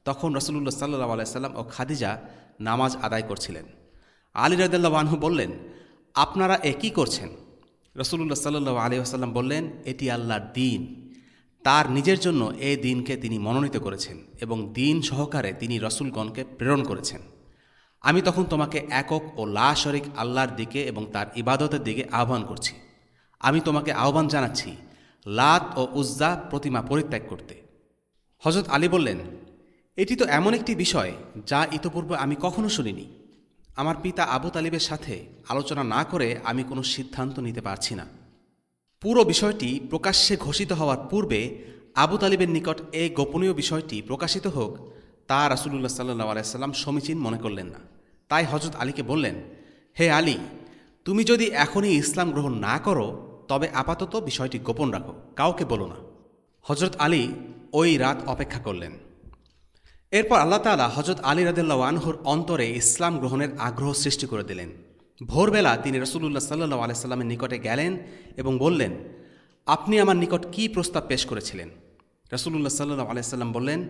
তখন রসুল্লাহ সাল্লাহ আলাইসাল্লাম ও খাদিজা নামাজ আদায় করছিলেন। আলী রাদিয়াল্লাহু বললেন, আপনারা একই করছেন? রসুল্লাহ সাল্লু আলী আসাল্লাম বললেন, এটি আল্লাহর দিন। তার নিজের জন্য এই দিনকে তিনি মনোনীত করেছেন এবং দিন সহকারে তিনি রসুলগণকে প্রেরণ করেছেন। আমি তখন তোমাকে একক ও লা শরিক আল্লাহর দিকে এবং তার ইবাদতের দিকে আহ্বান করছি। আমি তোমাকে আহ্বান জানাচ্ছি, লাত ও উজ্জা প্রতিমা পরিত্যাগ করতে। হজরত আলী বললেন, এটি তো এমন একটি বিষয় যা ইতপূর্বে আমি কখনো শুনিনি। আমার পিতা আবু তালিবের সাথে আলোচনা না করে আমি কোনো সিদ্ধান্ত নিতে পারছি না। পুরো বিষয়টি প্রকাশ্যে ঘোষিত হওয়ার পূর্বে আবু তালিবের নিকট এই গোপনীয় বিষয়টি প্রকাশিত হোক, তা রাসুল্লাহ সাল্লাহ আলাইসাল্লাম সমীচীন মনে করলেন না। তাই হজরত আলীকে বললেন, হে আলী, তুমি যদি এখনই ইসলাম গ্রহণ না করো, তবে আপাতত বিষয়টি গোপন রাখো, কাউকে বলো না। হজরত আলী ওই রাত অপেক্ষা করলেন। এরপর আল্লাহ তালা হজরত আলী রাদিল্লা আনহুর অন্তরে ইসলাম গ্রহণের আগ্রহ সৃষ্টি করে দিলেন। ভোরবেলা তিনি রসুল্লাহ সাল্লু আলাইস্লামের নিকটে গেলেন এবং বললেন, আপনি আমার নিকট কি প্রস্তাব পেশ করেছিলেন? রসুল্লাহ সাল্লু আলাইসাল্লাম বললেন,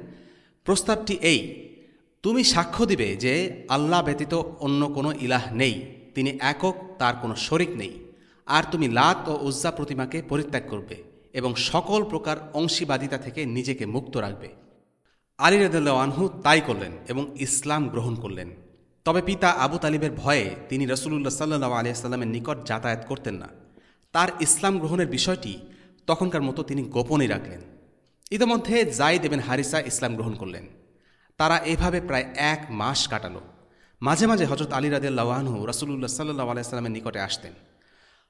প্রস্তাবটি এই, তুমি সাক্ষ্য দিবে যে আল্লাহ ব্যতীত অন্য কোনো ইলাহ নেই, তিনি একক, তার কোনো শরিক নেই, আর তুমি লাত ও উজ্জা প্রতিমাকে পরিত্যাগ করবে এবং সকল প্রকার অংশীবাদিতা থেকে নিজেকে মুক্ত রাখবে। আলী রদুল্লাহ আনহু তাই করলেন এবং ইসলাম গ্রহণ করলেন। তবে পিতা আবু তালিবের ভয়ে তিনি রসুল্লাহ সাল্লু আলিয়াস্লামের নিকট যাতায়াত করতেন না। তার ইসলাম গ্রহণের বিষয়টি তখনকার মতো তিনি গোপনই রাখলেন। ইতিমধ্যে জাই দেবেন হারিসা ইসলাম গ্রহণ করলেন। তারা এভাবে প্রায় এক মাস কাটালো। মাঝে মাঝে হজরত আলী রাদিয়াল্লাহু আনহু রাসূলুল্লাহ সাল্লাহ আলাইস্লামের নিকটে আসতেন।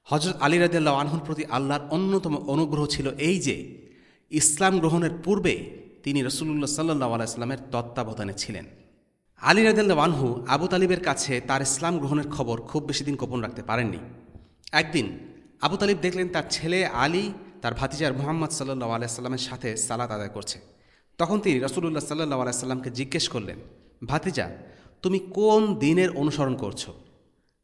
হজরত আলী রাদিয়াল্লাহু আনহুর প্রতি আল্লাহর অন্যতম অনুগ্রহ ছিল এই যে, ইসলাম গ্রহণের পূর্বে তিনি রসুল্লাহ সাল্লাহ আলাইস্লামের তত্ত্বাবধানে ছিলেন। আলী আনহু আবু তালিবের কাছে তার ইসলাম গ্রহণের খবর খুব বেশি দিন গোপন রাখতে পারেননি। একদিন আবু তালিব দেখলেন তার ছেলে আলী, তার ভাতিজার মোহাম্মদ সাল্লাহ আলাইস্লামের সাথে সালাত আদায় করছে। তখন তিনি রসুল্লাহ সাল্লাহ আলাইস্লামকে জিজ্ঞেস করলেন, ভাতিজা, তুমি কোন দিনের অনুসরণ করছ?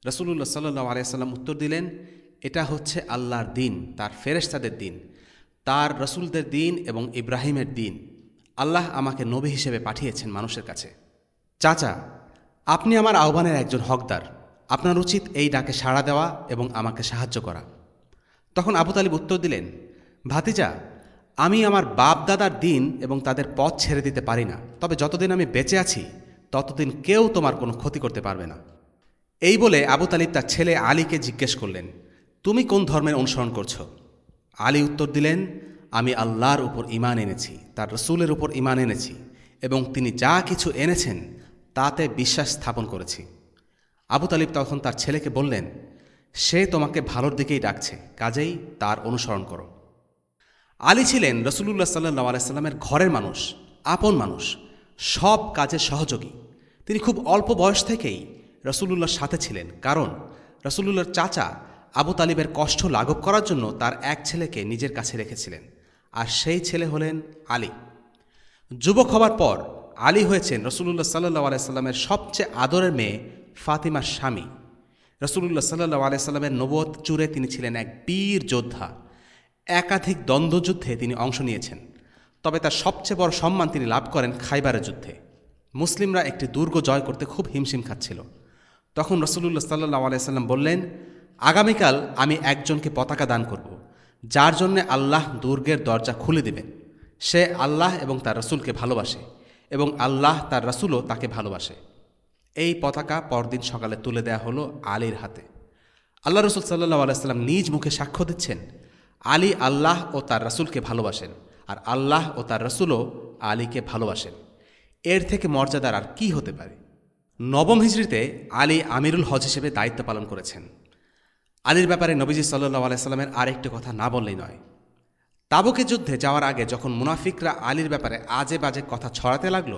রসুল্লাহ সাল্লাহ আলাইসাল্লাম উত্তর দিলেন, এটা হচ্ছে আল্লাহর দিন, তার ফেরেশতাদের দিন, তার রসুলদের দিন এবং ইব্রাহিমের দিন। আল্লাহ আমাকে নবী হিসেবে পাঠিয়েছেন মানুষের কাছে। চাচা, আপনি আমার আহ্বানের একজন হকদার। আপনার উচিত এই ডাকে সাড়া দেওয়া এবং আমাকে সাহায্য করা। তখন আবু তালিব উত্তর দিলেন, ভাতিজা, আমি আমার বাপ দাদার দিন এবং তাদের পথ ছেড়ে দিতে পারি না। তবে যতদিন আমি বেঁচে আছি, ততদিন কেউ তোমার কোনো ক্ষতি করতে পারবে না। এই বলে আবু তালিব তার ছেলে আলীকে জিজ্ঞেস করলেন, তুমি কোন ধর্মের অনুসরণ করছ? আলী উত্তর দিলেন আমি আল্লাহর উপর ইমান এনেছি, তার রসুলের উপর ইমান এনেছি, এবং তিনি যা কিছু এনেছেন, তাতে বিশ্বাস স্থাপন করেছি। আবু তালিব তখন তার ছেলেকে বললেন, সে তোমাকে ভালোর দিকেই ডাকছে, কাজেই তার অনুসরণ করো। আলী ছিলেন রসুল্লাহ সাল্লাহ আলাইস্লামের ঘরের মানুষ, আপন মানুষ, সব কাজে সহযোগী। তিনি খুব অল্প বয়স থেকেই রসুলুল্লাহর সাথে ছিলেন, কারণ রসুলুল্লাহর চাচা আবু তালিবের কষ্ট লাঘব করার জন্য তার এক ছেলেকে নিজের কাছে রেখেছিলেন। আর সেই ছেলে হলেন আলী। যুবক হবার পর আলী হয়েছেন রসুল্লাহ সাল্লাহ আলাইস্লামের সবচেয়ে আদরের মেয়ে ফাতিমার স্বামী। রসুল্লাহ সাল্লাহ আলাইস্লামের নবত চুরে তিনি ছিলেন এক বীর যোদ্ধা। একাধিক দ্বন্দ্বযুদ্ধে তিনি অংশ নিয়েছেন। তবে তার সবচেয়ে বড় সম্মান তিনি লাভ করেন খাইবারের যুদ্ধে। মুসলিমরা একটি দুর্গ জয় করতে খুব হিমশিম খাচ্ছিল। তখন রসুল্লাহ সাল্লাহ আলাইসাল্লাম বললেন, আগামীকাল আমি একজনকে পতাকা দান করব। যার জন্যে আল্লাহ দুর্গের দরজা খুলে দেবেন সে আল্লাহ এবং তার রসুলকে ভালোবাসে এবং আল্লাহ তার রসুলও তাকে ভালোবাসে। এই পতাকা পরদিন সকালে তুলে দেয়া হলো আলীর হাতে। আল্লাহ রসুল সাল্লাহ আলাইসাল্লাম নিজ মুখে সাক্ষ্য দিচ্ছেন, আলী আল্লাহ ও তার রসুলকে ভালোবাসেন আর আল্লাহ ও তার রসুলও আলীকে ভালোবাসেন। এর থেকে মর্যাদার আর কি হতে পারে? নবম হিজড়িতে আলী আমিরুল হজ হিসেবে দায়িত্ব পালন করেছেন। আলীর ব্যাপারে নবীজি সাল্লু আলাইস্লামের আরেকটি কথা না বললেই নয়। তাবুকে যুদ্ধে যাওয়ার আগে যখন মুনাফিকরা আলীর ব্যাপারে আজে বাজে কথা ছড়াতে লাগল,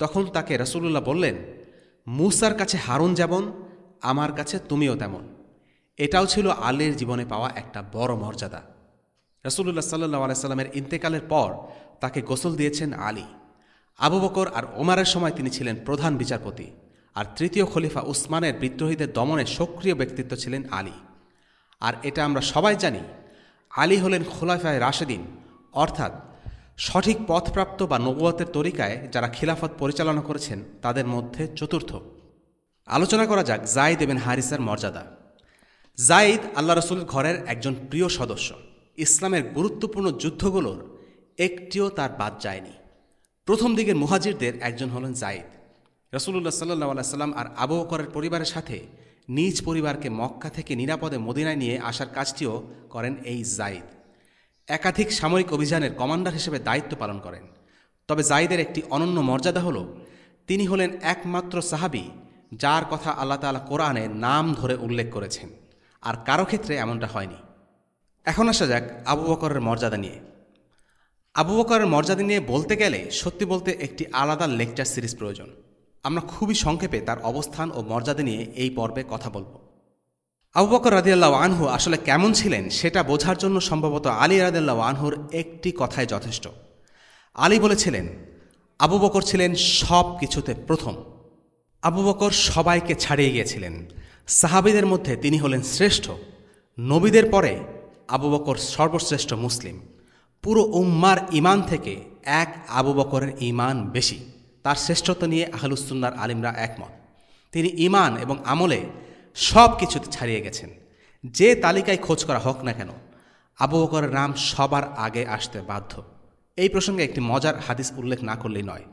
তখন তাকে রসুল্লাহ বললেন, মুসার কাছে হারুন যেমন, আমার কাছে তুমিও তেমন। এটাও ছিল আলীর জীবনে পাওয়া একটা বড় মর্যাদা। রসুল্লাহ সাল্লু আলাইস্লামের ইন্তেকালের পর তাকে গোসল দিয়েছেন আলী। আবু বকর আর ওমারের সময় তিনি ছিলেন প্রধান বিচারপতি, আর তৃতীয় খলিফা উসমানের বিদ্রোহীদের দমনে সক্রিয় ব্যক্তিত্ব ছিলেন আলী। আর এটা আমরা সবাই জানি, আলী হলেন খোলাফায় রাশেদিন। অর্থাৎ সঠিক পথপ্রাপ্ত বা নবুয়তের তরিকায় যারা খিলাফত পরিচালনা করেছেন, তাদের মধ্যে চতুর্থ। আলোচনা করা যাক জাইদ এবেন হারিসার মর্যাদা। জাইদ আল্লাহ রসুল ঘরের একজন প্রিয় সদস্য। ইসলামের গুরুত্বপূর্ণ যুদ্ধগুলোর একটিও তার বাদ যায়নি। প্রথম দিকের মুহাজিরদের একজন হলেন জাইদ। রসুল্লাহ সাল্লাহ সাল্লাম আর আবু পরিবারের সাথে নিজ পরিবারকে মক্কা থেকে নিরাপদে মদিনায় নিয়ে আসার কাজটিও করেন এই জাইদ। একাধিক সামরিক অভিযানের কমান্ডার হিসেবে দায়িত্ব পালন করেন। তবে জাইদের একটি অনন্য মর্যাদা হল, তিনি হলেন একমাত্র সাহাবি যার কথা আল্লাহ তালা কোরআনে নাম ধরে উল্লেখ করেছেন, আর কারও ক্ষেত্রে এমনটা হয়নি। এখন আসা যাক আবু বকরের মর্যাদা নিয়ে। আবু বকরের মর্যাদা নিয়ে বলতে গেলে সত্যি বলতে একটি আলাদা লেকচার সিরিজ প্রয়োজন। আমরা খুবই সংক্ষেপে তার অবস্থান ও মর্যাদা নিয়ে এই পর্বে কথা বলব। আবু বকর রাদিয়াল্লাহ আনহু আসলে কেমন ছিলেন সেটা বোঝার জন্য সম্ভবত আলী রাদিয়াল্লাহ আনহুর একটি কথাই যথেষ্ট। আলী বলেছিলেন, আবু বকর ছিলেন সব কিছুতে প্রথম। আবু বকর সবাইকে ছাড়িয়ে গিয়েছিলেন। সাহাবিদের মধ্যে তিনি হলেন শ্রেষ্ঠ। নবীদের পরে আবু বকর সর্বশ্রেষ্ঠ মুসলিম। পুরো উম্মার ইমান থেকে এক আবু বকরের ইমান বেশি। তার শ্রেষ্ঠত্ব নিয়ে আহলুসুন্নার আলিমরা একমত। তিনি ইমান এবং আমলে সব কিছুতে ছাড়িয়ে গেছেন। যে তালিকায় খোঁজ করা হোক না কেন, আবু বকরের নাম সবার আগে আসতে বাধ্য। এই প্রসঙ্গে একটি মজার হাদিস উল্লেখ না করলেই নয়।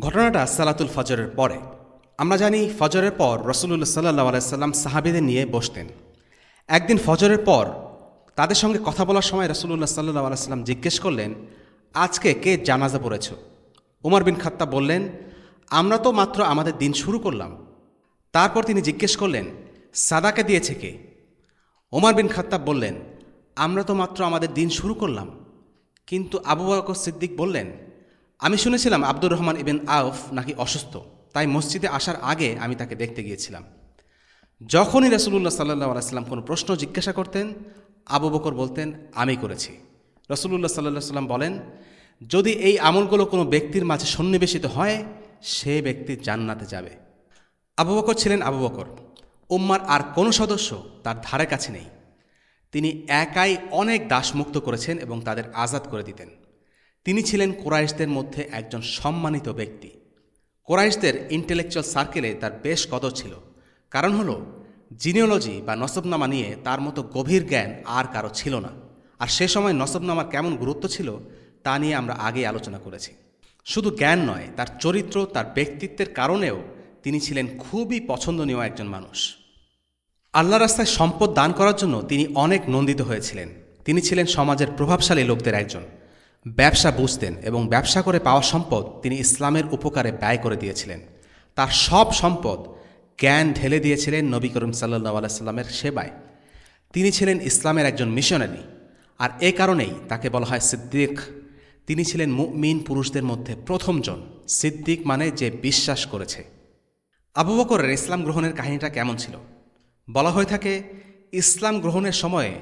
ঘটনাটা সালাতুল ফজরের পরে। আমরা জানি ফজরের পর রসুল্লাহ সাল্লাহ আলাইসাল্লাম সাহাবিদের নিয়ে বসতেন। একদিন ফজরের পর তাদের সঙ্গে কথা বলার সময় রসুল্লাহ সাল্লাহ আলাইসাল্লাম জিজ্ঞেস করলেন, আজকে কে জানাজা পড়েছ? উমর বিন খাত্তা বললেন, আমরা তো মাত্র আমাদের দিন শুরু করলাম। তারপর তিনি জিজ্ঞেস করলেন, সাদাকে দিয়েছে কে? ওমর বিন খাত্তাব বললেন, আমরা তো মাত্র আমাদের দিন শুরু করলাম। কিন্তু আবু বকর সিদ্দিক বললেন, আমি শুনেছিলাম আব্দুর রহমান ইবেন আউফ নাকি অসুস্থ, তাই মসজিদে আসার আগে আমি তাকে দেখতে গিয়েছিলাম। যখনই রসুল্লাহ সাল্লাহ আলাইসাল্লাম কোনো প্রশ্ন জিজ্ঞাসা করতেন, আবু বকর বলতেন, আমি করেছি। রসুল্লাহ সাল্লাহ সাল্লাম বলেন যদি এই আমলগুলো কোনো ব্যক্তির মাঝে সন্নিবেশিত হয়, সে ব্যক্তি জান্নাতে যাবে। আবু বকর ছিলেন আবু বকর। উম্মার আর কোনো সদস্য তার ধারে কাছে নেই। তিনি একাই অনেক দাসমুক্ত করেছেন এবং তাদের আজাদ করে দিতেন। তিনি ছিলেন কোরাইশদের মধ্যে একজন সম্মানিত ব্যক্তি। কোরাইশদের ইন্টেলেকচুয়াল সার্কেলে তার বেশ কদর ছিল। কারণ হল, জিনিওলজি বা নসবনামা নিয়ে তার মতো গভীর জ্ঞান আর কারও ছিল না। আর সে সময় নসবনামার কেমন গুরুত্ব ছিল তা নিয়ে আমরা আগে আলোচনা করেছি। শুধু জ্ঞান নয়, তার চরিত্র, তার ব্যক্তিত্বের কারণেও তিনি ছিলেন খুবই পছন্দনীয় একজন মানুষ। আল্লাহ রাস্তায় সম্পদ দান করার জন্য তিনি অনেক নন্দিত হয়েছিলেন। তিনি ছিলেন সমাজের প্রভাবশালী লোকদের একজন। ব্যবসা বুঝতেন এবং ব্যবসা করে পাওয়া সম্পদ তিনি ইসলামের উপকারে ব্যয় করে দিয়েছিলেন। তার সব সম্পদ জ্ঞান ঢেলে দিয়েছিলেন নবী করিম সাল্লাহ আলাইস্লামের সেবায়। তিনি ছিলেন ইসলামের একজন মিশনারি, আর এ কারণেই তাকে বলা হয় সিদ্দিক। তিনি ছিলেন মুমিন পুরুষদের মধ্যে প্রথমজন। সিদ্দিক মানে যে বিশ্বাস করেছে। আবু বকরের ইসলাম গ্রহণের কাহিনীটা কেমন ছিল? বলা হয়ে থাকে, ইসলাম গ্রহণের সময়ে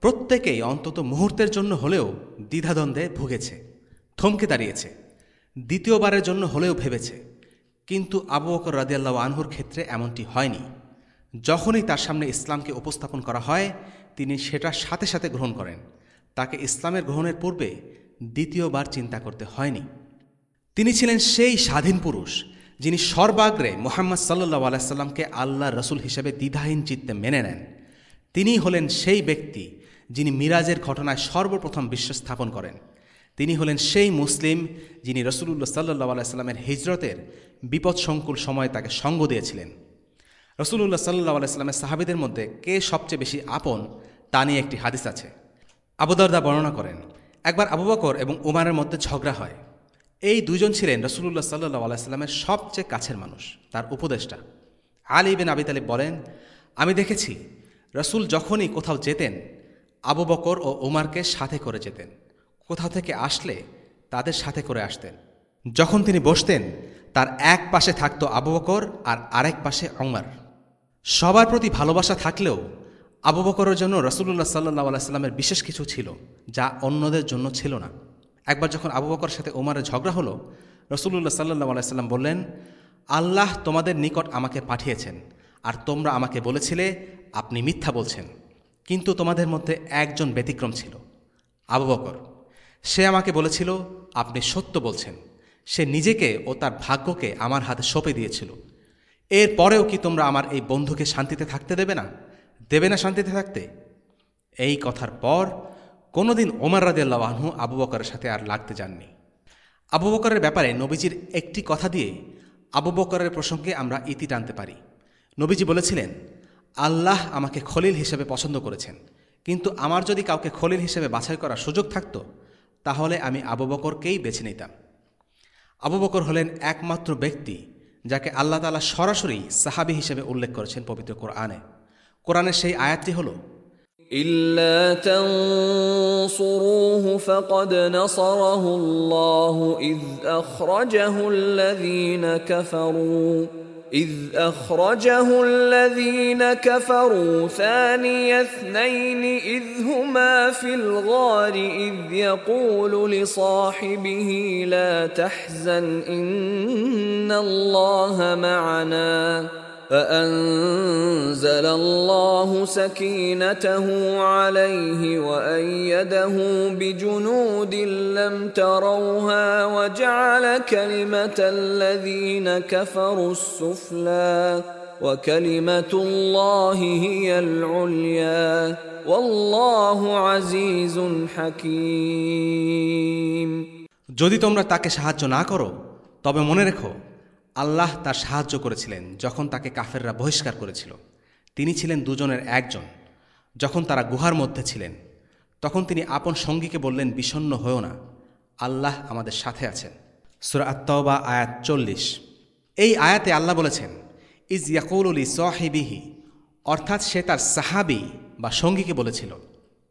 প্রত্যেকেই অন্তত মুহূর্তের জন্য হলেও দ্বিধাদ্বন্দ্বে ভুগেছে থমকে দাঁড়িয়েছে, দ্বিতীয়বারের জন্য হলেও ভেবেছে। কিন্তু আবু বকর রাদিয়াল্লাহ আনহুর ক্ষেত্রে এমনটি হয়নি। যখনই তার সামনে ইসলামকে উপস্থাপন করা হয়, তিনি সেটা সাথে সাথে গ্রহণ করেন। তাকে ইসলামের গ্রহণের পূর্বে দ্বিতীয়বার চিন্তা করতে হয়নি। তিনি ছিলেন সেই স্বাধীন পুরুষ, যিনি সর্বাগ্রে মোহাম্মদ সাল্লু আলাইসাল্লামকে আল্লাহ রসুল হিসেবে দ্বিধাহীন চিত্তে মেনে নেন। তিনি হলেন সেই ব্যক্তি, যিনি মিরাজের ঘটনায় সর্বপ্রথম বিশ্ব স্থাপন করেন। তিনি হলেন সেই মুসলিম, যিনি রসুল্লাহ সাল্লু আলাইস্লামের হিজরতের বিপদসংকুল সময়ে তাকে সঙ্গ দিয়েছিলেন। রসুল্লাহ সাল্লাহ আলাইস্লামের সাহাবিদের মধ্যে কে সবচেয়ে বেশি আপন তা নিয়ে একটি হাদিস আছে। আবুদর্দা বর্ণনা করেন একবার আবু বকর এবং উমারের মধ্যে ঝগড়া হয়। এই দুজন ছিলেন রসুল্লাহ সাল্লু আলাইস্লামের সবচেয়ে কাছের মানুষ, তার উপদেষ্টা। আলী বিন আবি তালিব বলেন, আমি দেখেছি, রসুল যখনই কোথাও যেতেন, আবু বকর ও উমারকে সাথে করে যেতেন। কোথাও থেকে আসলে তাদের সাথে করে আসতেন। যখন তিনি বসতেন, তার এক পাশে থাকত আবু বকর আর আরেক পাশে অমর সবার প্রতি ভালোবাসা থাকলেও আবু বকরের জন্য রসুল্লাহ সাল্লাহ আলাইস্লামের বিশেষ কিছু ছিল, যা অন্যদের জন্য ছিল না। একবার যখন আবু বকর সাথে ওমারের ঝগড়া হলো রসুল্লাহ সাল্লাহ আলাইস্লাম বললেন, আল্লাহ তোমাদের নিকট আমাকে পাঠিয়েছেন, আর তোমরা আমাকে বলেছিলে, আপনি মিথ্যা বলছেন। কিন্তু তোমাদের মধ্যে একজন ব্যতিক্রম ছিল, আবু বকর। সে আমাকে বলেছিল, আপনি সত্য বলছেন। সে নিজেকে ও তার ভাগ্যকে আমার হাতে সঁপে দিয়েছিল। এর পরেও কি তোমরা আমার এই বন্ধুকে শান্তিতে থাকতে দেবে না? দেবে না শান্তিতে থাকতে? এই কথার পর কোনোদিন ওমর রাদিয়াল্লাহ আনহু আবু বকরের সাথে আর লাগতে যাননি। আবু বকরের ব্যাপারে নবীজির একটি কথা দিয়ে আবু বকরের প্রসঙ্গে আমরা ইতি টানতে পারি। নবীজি বলেছিলেন, আল্লাহ আমাকে খলিল হিসেবে পছন্দ করেছেন। কিন্তু আমার যদি কাউকে খলিল হিসেবে বাছাই করার সুযোগ থাকতো, তাহলে আমি আবু বকরকেই বেছে নিতাম। আবু বকর হলেন একমাত্র ব্যক্তি যাকে আল্লাহ তালা সরাসরি সাহাবি হিসেবে উল্লেখ করেছেন পবিত্র কোরআনে। কোরআনের সেই আয়াতটি হল إلا تنصروه فقد نصره الله إذ أخرجه الذين كفروا إذ أخرجه الذين كفروا ثاني اثنين إذ هما في الغار إذ يقول لصاحبه لا تحزن إن الله معنا فأنزل الله سكينته عليه وأيده بجنود لم تروها وجعل كلمة الذين كفروا السفلى وكلمة الله هي العليا والله عزيز حكيم যদি তোমরা তাকে সাহায্য না করো তবে মনে রেখো আল্লাহ তার সাহায্য করেছিলেন যখন তাকে কাফেররা বহিষ্কার করেছিল। তিনি ছিলেন দুজনের একজন। যখন তারা গুহার মধ্যে ছিলেন, তখন তিনি আপন সঙ্গীকে বললেন বিষণ্ন হয়েও না, আল্লাহ আমাদের সাথে আছেন। সুরা আত্মবা আয়াত চল্লিশ। এই আয়াতে আল্লাহ বলেছেন, ইজ ইয়াকুলি সহিবিহি অর্থাৎ সে তার সাহাবি বা সঙ্গীকে বলেছিল।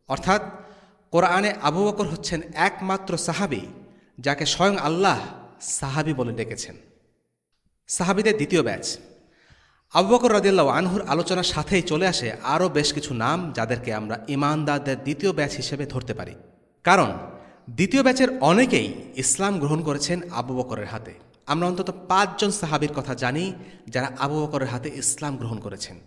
অর্থাৎ কোরআনে আবু বকর হচ্ছেন একমাত্র সাহাবি, যাকে স্বয়ং আল্লাহ সাহাবি বলে ডেকেছেন। সাহাবিদের দ্বিতীয় ব্যাচ। আবু বকর রদিয়াল্লাহ আনহুর আলোচনার সাথেই চলে আসে আরও বেশ কিছু নাম যাদেরকে আমরা ইমানদারদের দ্বিতীয় ব্যাচ হিসেবে ধরতে পারি। কারণ, দ্বিতীয় ব্যাচের অনেকেই ইসলাম গ্রহণ করেছেন আবু বকরের হাতে। আমরা অন্তত পাঁচজন সাহাবির কথা জানি যারা আবু বকরের হাতে ইসলাম গ্রহণ করেছেন।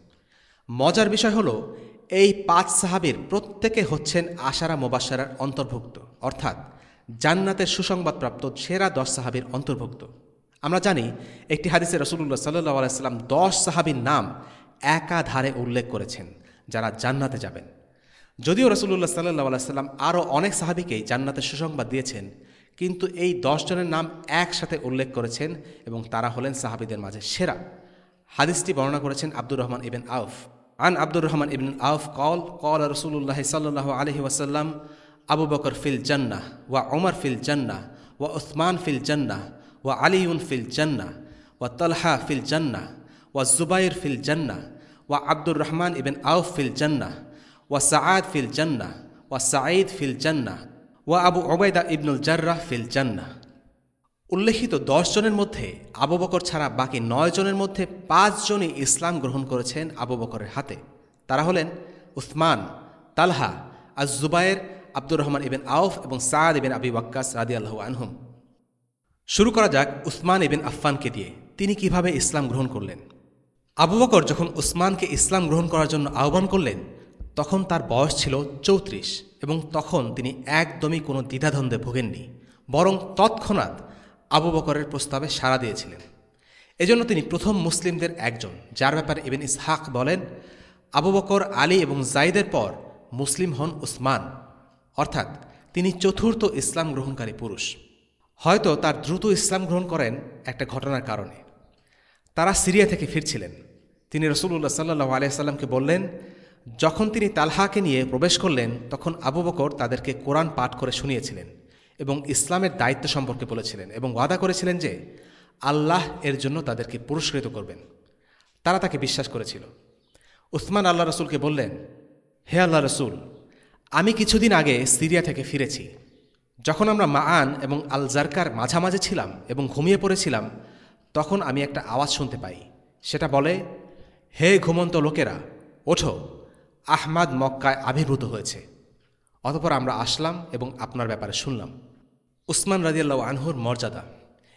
মজার বিষয় হলো, এই পাঁচ সাহাবির প্রত্যেকে হচ্ছেন আশারা মোবাসারার অন্তর্ভুক্ত। অর্থাৎ, জান্নাতের সুসংবাদপ্রাপ্ত সেরা দশ সাহাবির অন্তর্ভুক্ত। আমরা জানি একটি হাদিসে রসুল্লাহ সাল্লাহ আলাইসাল্লাম দশ সাহাবির নাম একাধারে উল্লেখ করেছেন, যারা জান্নাতে যাবেন। যদিও রসুল্লাহ সাল্লাহ আলাইসাল্লাম আরও অনেক সাহাবিকেই জান্নাতের সুসংবাদ দিয়েছেন, কিন্তু এই দশ জনের নাম একসাথে উল্লেখ করেছেন এবং তারা হলেন সাহাবিদের মাঝে সেরা। হাদিসটি বর্ণনা করেছেন আব্দুর রহমান ইবেন আউফ। আন আব্দুর রহমান ইবিন আউফ কল কল রসুল্লাহ সাল্লাহ আলহি ওয়াসাল্লাম, আবু বকর ফিল জান্নাহ, ওয়া ওমর ফিল জান্নাহ, ওয়া উসমান ফিল জান্নাহ ওয়া আলিউন ফিল জান্নাহ, ওয়া তলহা ফিল জান্নাহ, ওয়া জুবাইর ফিল জান্নাহ, ওয়া আব্দুর রহমান ইবেন আউফ ফিল জান্নাহ, ওয়া সাআদ ফিল জান্নাহ, ওয়া সাঈদ ফিল জান্নাহ, ওয়া আবু ওবায়দা ইবনুল জার্রাহ ফিল জান্নাহ। উল্লেখিত দশ জনের মধ্যে আবু বকর ছাড়া বাকি নয় জনের মধ্যে পাঁচজনই ইসলাম গ্রহণ করেছেন আবু বকরের হাতে। তারা হলেন উসমান, তালহা আজ জুবায়ের আব্দুর রহমান ইবেন আউফ এবং সাদ ইবেন আবি ওয়াক্কাস রাদি আল্লাহ আনহুম। শুরু করা যাক উসমান ইবেন আফফানকে দিয়ে। তিনি কীভাবে ইসলাম গ্রহণ করলেন? আবু বকর যখন উসমানকে ইসলাম গ্রহণ করার জন্য আহ্বান করলেন, তখন তার বয়স ছিল চৌত্রিশ এবং তখন তিনি একদমই কোনো দ্বিধাদ্বন্দ্বে ভোগেননি, বরং তৎক্ষণাৎ আবু বকরের প্রস্তাবে সাড়া দিয়েছিলেন। এজন্য তিনি প্রথম মুসলিমদের একজন, যার ব্যাপারে ইবেন ইসহাক বলেন, আবু বকর, আলী এবং জাইদের পর মুসলিম হন উসমান। অর্থাৎ তিনি চতুর্থ ইসলাম গ্রহণকারী পুরুষ। হয়তো তার দ্রুত ইসলাম গ্রহণ করেন একটা ঘটনার কারণে। তারা সিরিয়া থেকে ফিরছিলেন। তিনি রসুল্লাহ সাল্লাহ আলিয়াল্লামকে বললেন, যখন তিনি তালহাকে নিয়ে প্রবেশ করলেন, তখন আবু বকর তাদেরকে কোরআন পাঠ করে শুনিয়েছিলেন এবং ইসলামের দায়িত্ব সম্পর্কে বলেছিলেন এবং ওয়াদা করেছিলেন যে, আল্লাহ এর জন্য তাদেরকে পুরস্কৃত করবেন। তারা তাকে বিশ্বাস করেছিল। উসমান আল্লাহ রসুলকে বললেন, হে আল্লাহ রসুল, আমি কিছুদিন আগে সিরিয়া থেকে ফিরেছি। যখন আমরা মাআন এবং আল জারকার মাঝামাঝি ছিলাম এবং ঘুমিয়ে পড়েছিলাম, তখন আমি একটা আওয়াজ শুনতে পাই। সেটা বলে, হে ঘুমন্ত লোকেরা, ওঠো। আহমাদ মক্কায় আবির্ভূত হয়েছে। অতপর আমরা আসলাম এবং আপনার ব্যাপারে শুনলাম। উসমান রাজিয়াল্লাহ আনহুর মর্যাদা।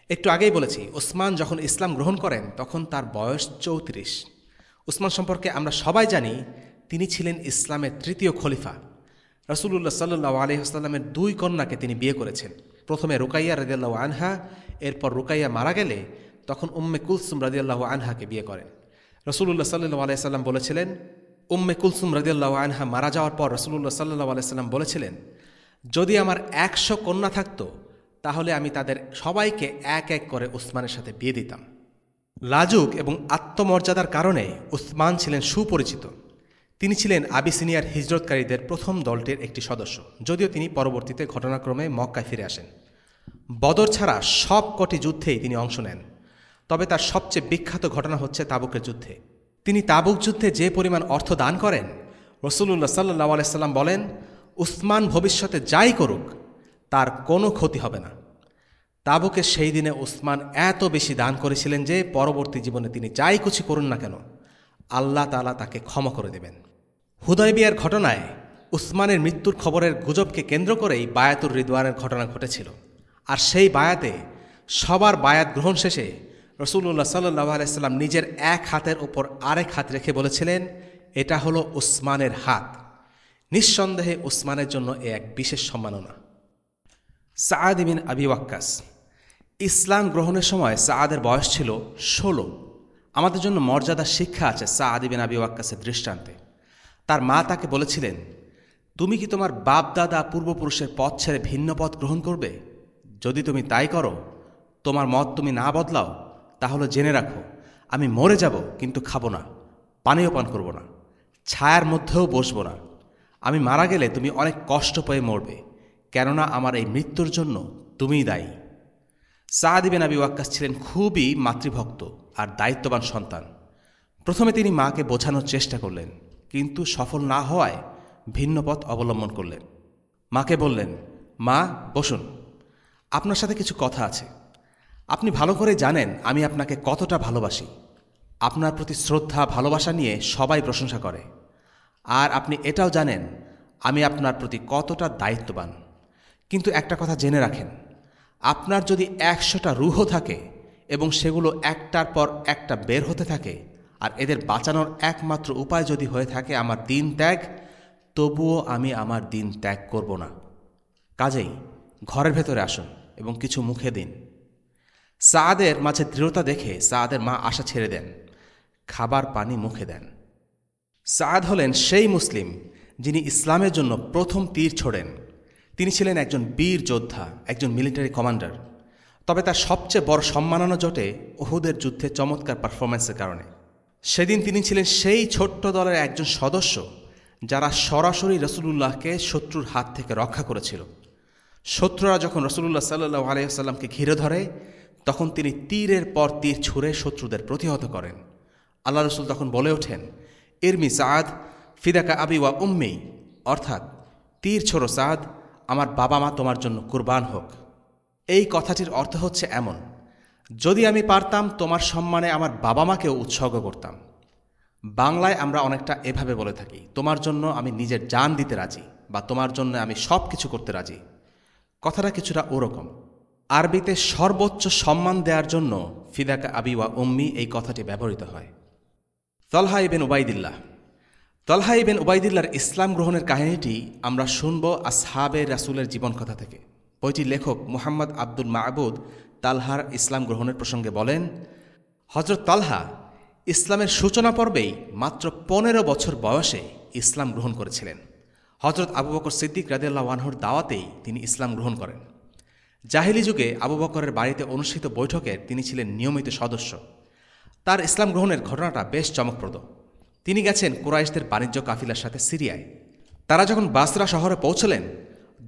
একটু আগেই বলেছি, উসমান যখন ইসলাম গ্রহণ করেন, তখন তার বয়স চৌত্রিশ। উসমান সম্পর্কে আমরা সবাই জানি, তিনি ছিলেন ইসলামের তৃতীয় খলিফা। রসুল্লাহ সাল্লু আলহিহাস্লামের দুই কন্যাকে তিনি বিয়ে করেছেন। প্রথমে রুকাইয়া রাজিয়াল্লাহ আনহা, এরপর রুকাইয়া মারা গেলে তখন উম্মে কুলসুম রাজিয়াল্লাহ আনহাকে বিয়ে করেন। রসুল্লাহ সাল্লু আলাইসাল্লাম বলেছিলেন, উম্মে কুলসুম রাজিয়াল্লাহ আনহা মারা যাওয়ার পর রসুল্লাহ সাল্লাহ আলাইসাল্লাম বলেছিলেন, যদি আমার একশো কন্যা থাকতো, তাহলে আমি তাদের সবাইকে এক এক করে উসমানের সাথে বিয়ে দিতাম। লাজুক এবং আত্মমর্যাদার কারণে উসমান ছিলেন সুপরিচিত। তিনি ছিলেন আবিসিনিয়ার হিজরতকারীদের প্রথম দলটির একটি সদস্য, যদিও তিনি পরবর্তীতে ঘটনাক্রমে মক্কায় ফিরে আসেন। বদর ছাড়া সব কটি যুদ্ধেই তিনি অংশ নেন। তবে তার সবচেয়ে বিখ্যাত ঘটনা হচ্ছে তাবুকের যুদ্ধে। তিনি তাবুক যুদ্ধে যে পরিমাণ অর্থ দান করেন রসুল্লাহ সাল্লাহ আলাইসাল্লাম বলেন, উসমান ভবিষ্যতে যাই করুক, তার কোনো ক্ষতি হবে না। তাবুকে সেই দিনে উসমান এত বেশি দান করেছিলেন যে পরবর্তী জীবনে তিনি যাই কিছু করুন না কেন। আল্লাহ তালা তাকে ক্ষমা করে দেবেন। হুদয়বিয়ার ঘটনায় উসমানের মৃত্যুর খবরের গুজবকে কেন্দ্র করেই বায়াতুর রিদওয়ানের ঘটনা ঘটেছিল। আর সেই বায়াতে সবার বায়াত গ্রহণ শেষে রসুল্লাহ সাল্লাহ আলাইসাল্লাম নিজের এক হাতের ওপর আরেক হাত রেখে বলেছিলেন, এটা হলো উসমানের হাত। নিঃসন্দেহে উসমানের জন্য এ এক বিশেষ সম্মাননা। বিন আবি ওয়াক্কাস। ইসলাম গ্রহণের সময় সাদের বয়স ছিল ষোলো। আমাদের জন্য মর্যাদার শিক্ষা আছে সাদ বিন আবি ওয়াক্কাসের দৃষ্টান্তে। তার মা তাকে বলেছিলেন, তুমি কি তোমার বাপ দাদা পূর্বপুরুষের পথ ছেড়ে ভিন্ন পথ গ্রহণ করবে? যদি তুমি তাই করো, তোমার মত তুমি না বদলাও, তাহলে জেনে রাখো, আমি মরে যাব, কিন্তু খাব না, পানীয় পান করব না, ছায়ার মধ্যেও বসবো না। আমি মারা গেলে তুমি অনেক কষ্ট পেয়ে মরবে, কেননা আমার এই মৃত্যুর জন্য তুমিই দায়ী। সাদ বিন আবি ওয়াক্কাস ছিলেন খুবই মাতৃভক্ত। আর দায়িত্ববান সন্তান। প্রথমে তিনি মাকে বোঝানোর চেষ্টা করলেন, কিন্তু সফল না হওয়ায় ভিন্ন পথ অবলম্বন করলেন। মাকে বললেন, মা, বসুন। আপনার সাথে কিছু কথা আছে। আপনি ভালো করে জানেন আমি আপনাকে কতটা ভালোবাসি। আপনার প্রতি শ্রদ্ধা, ভালোবাসা নিয়ে সবাই প্রশংসা করে। আর আপনি এটাও জানেন, আমি আপনার প্রতি কতটা দায়িত্ববান। কিন্তু একটা কথা জেনে রাখেন, আপনার যদি একশোটা রুহ থাকে এবং সেগুলো একটার পর একটা বের হতে থাকে। আর এদের বাঁচানোর একমাত্র উপায় যদি হয়ে থাকে আমার দিন ত্যাগ, তবুও আমি আমার দিন ত্যাগ করব না। কাজেই ঘরের ভেতরে আসুন এবং কিছু মুখে দিন। সাদের মাঝে দৃঢ়তা দেখে সাদের মা আশা ছেড়ে দেন। খাবার পানি মুখে দেন। সাদ হলেন সেই মুসলিম যিনি ইসলামের জন্য প্রথম তীর ছোড়েন। তিনি ছিলেন একজন বীর যোদ্ধা, একজন মিলিটারি কমান্ডার। তবে তার সবচেয়ে বড় সম্মাননা জোটে ওহুদের যুদ্ধে চমৎকার পারফরম্যান্সের কারণে। সেদিন তিনি ছিলেন সেই ছোট্ট দলের একজন সদস্য যারা সরাসরি রসুলুল্লাহকে শত্রুর হাত থেকে রক্ষা করেছিল। শত্রুরা যখন রসুল্লাহ সাল্লু আলাইসাল্লামকে ঘিরে ধরে, তখন তিনি তীরের পর তীর ছুঁড়ে শত্রুদের প্রতিহত করেন। আল্লাহ রসুল তখন বলে ওঠেন, ইরমি সাদ ফিদাকা আবি ওয়া উম্মেই অর্থাৎ, তীর ছোড়ো সাদ আমার বাবা মা তোমার জন্য কুরবান হোক। এই কথাটির অর্থ হচ্ছে এমন, যদি আমি পারতাম, তোমার সম্মানে আমার বাবা মাকেও উৎসর্গ করতাম। বাংলায় আমরা অনেকটা এভাবে বলে থাকি, তোমার জন্য আমি নিজের জান দিতে রাজি বা তোমার জন্য আমি সব কিছু করতে রাজি। কথাটা কিছুটা ওরকম, আরবিতে সর্বোচ্চ সম্মান দেওয়ার জন্য ফিদাকা আবি ওয়া উম্মি এই কথাটি ব্যবহৃত হয়। তলহা ইবেন ওবায়দিল্লাহ তলহা ইবেন ওবায়দিল্লার ইসলাম গ্রহণের কাহিনীটি আমরা শুনব আসহাবে রাসুলের জীবন কথা থেকে। বইটির লেখক মোহাম্মদ আব্দুল মাহবুদ তালহার ইসলাম গ্রহণের প্রসঙ্গে বলেন হজরত তালহা ইসলামের সূচনা পর্বেই মাত্র পনেরো বছর বয়সে ইসলাম গ্রহণ করেছিলেন। হজরত আবু বকর সিদ্দিক রাদিয়াল্লাহ ওয়ানহর দাওয়াতেই তিনি ইসলাম গ্রহণ করেন। জাহিলি যুগে আবু বকরের বাড়িতে অনুষ্ঠিত বৈঠকে তিনি ছিলেন নিয়মিত সদস্য। তার ইসলাম গ্রহণের ঘটনাটা বেশ চমকপ্রদ। তিনি গেছেন কুরাইশদের বাণিজ্য কাফিলার সাথে সিরিয়ায়। তারা যখন বাসরা শহরে পৌঁছলেন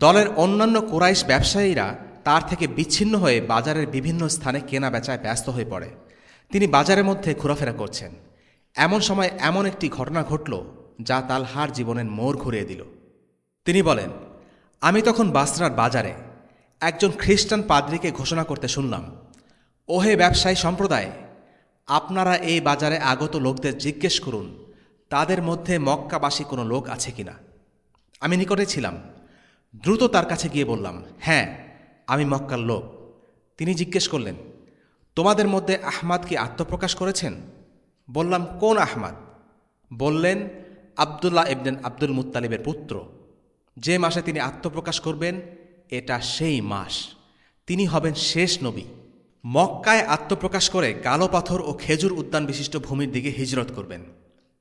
দলের অন্যান্য কুরাইশ ব্যবসায়ীরা তার থেকে বিচ্ছিন্ন হয়ে বাজারের বিভিন্ন স্থানে কেনা বেচায় ব্যস্ত হয়ে পড়ে। তিনি বাজারের মধ্যে ঘোরাফেরা করছেন। এমন সময় এমন একটি ঘটনা ঘটল যা তালহার জীবনের মোড় ঘুরিয়ে দিল। তিনি বলেন, আমি তখন বাসরার বাজারে একজন খ্রিস্টান পাদ্রীকে ঘোষণা করতে শুনলাম। ওহে ব্যবসায়ী সম্প্রদায়, আপনারা এই বাজারে আগত লোকদের জিজ্ঞেস করুন, তাদের মধ্যে মক্কাবাসী কোনো লোক আছে কিনা? আমি নিকটে ছিলাম। দ্রুত তার কাছে গিয়ে বললাম হ্যাঁ আমি মক্কার লোক। তিনি জিজ্ঞেস করলেন, তোমাদের মধ্যে আহমাদ কি আত্মপ্রকাশ করেছেন? বললাম, কোন আহমাদ? বললেন, আবদুল্লাহ ইবনেন আব্দুল মুত্তালিবের পুত্র। যে মাসে তিনি আত্মপ্রকাশ করবেন, এটা সেই মাস। তিনি হবেন শেষ নবী। মক্কায় আত্মপ্রকাশ করে কালো পাথর ও খেজুর উদ্যান বিশিষ্ট ভূমির দিকে হিজরত করবেন।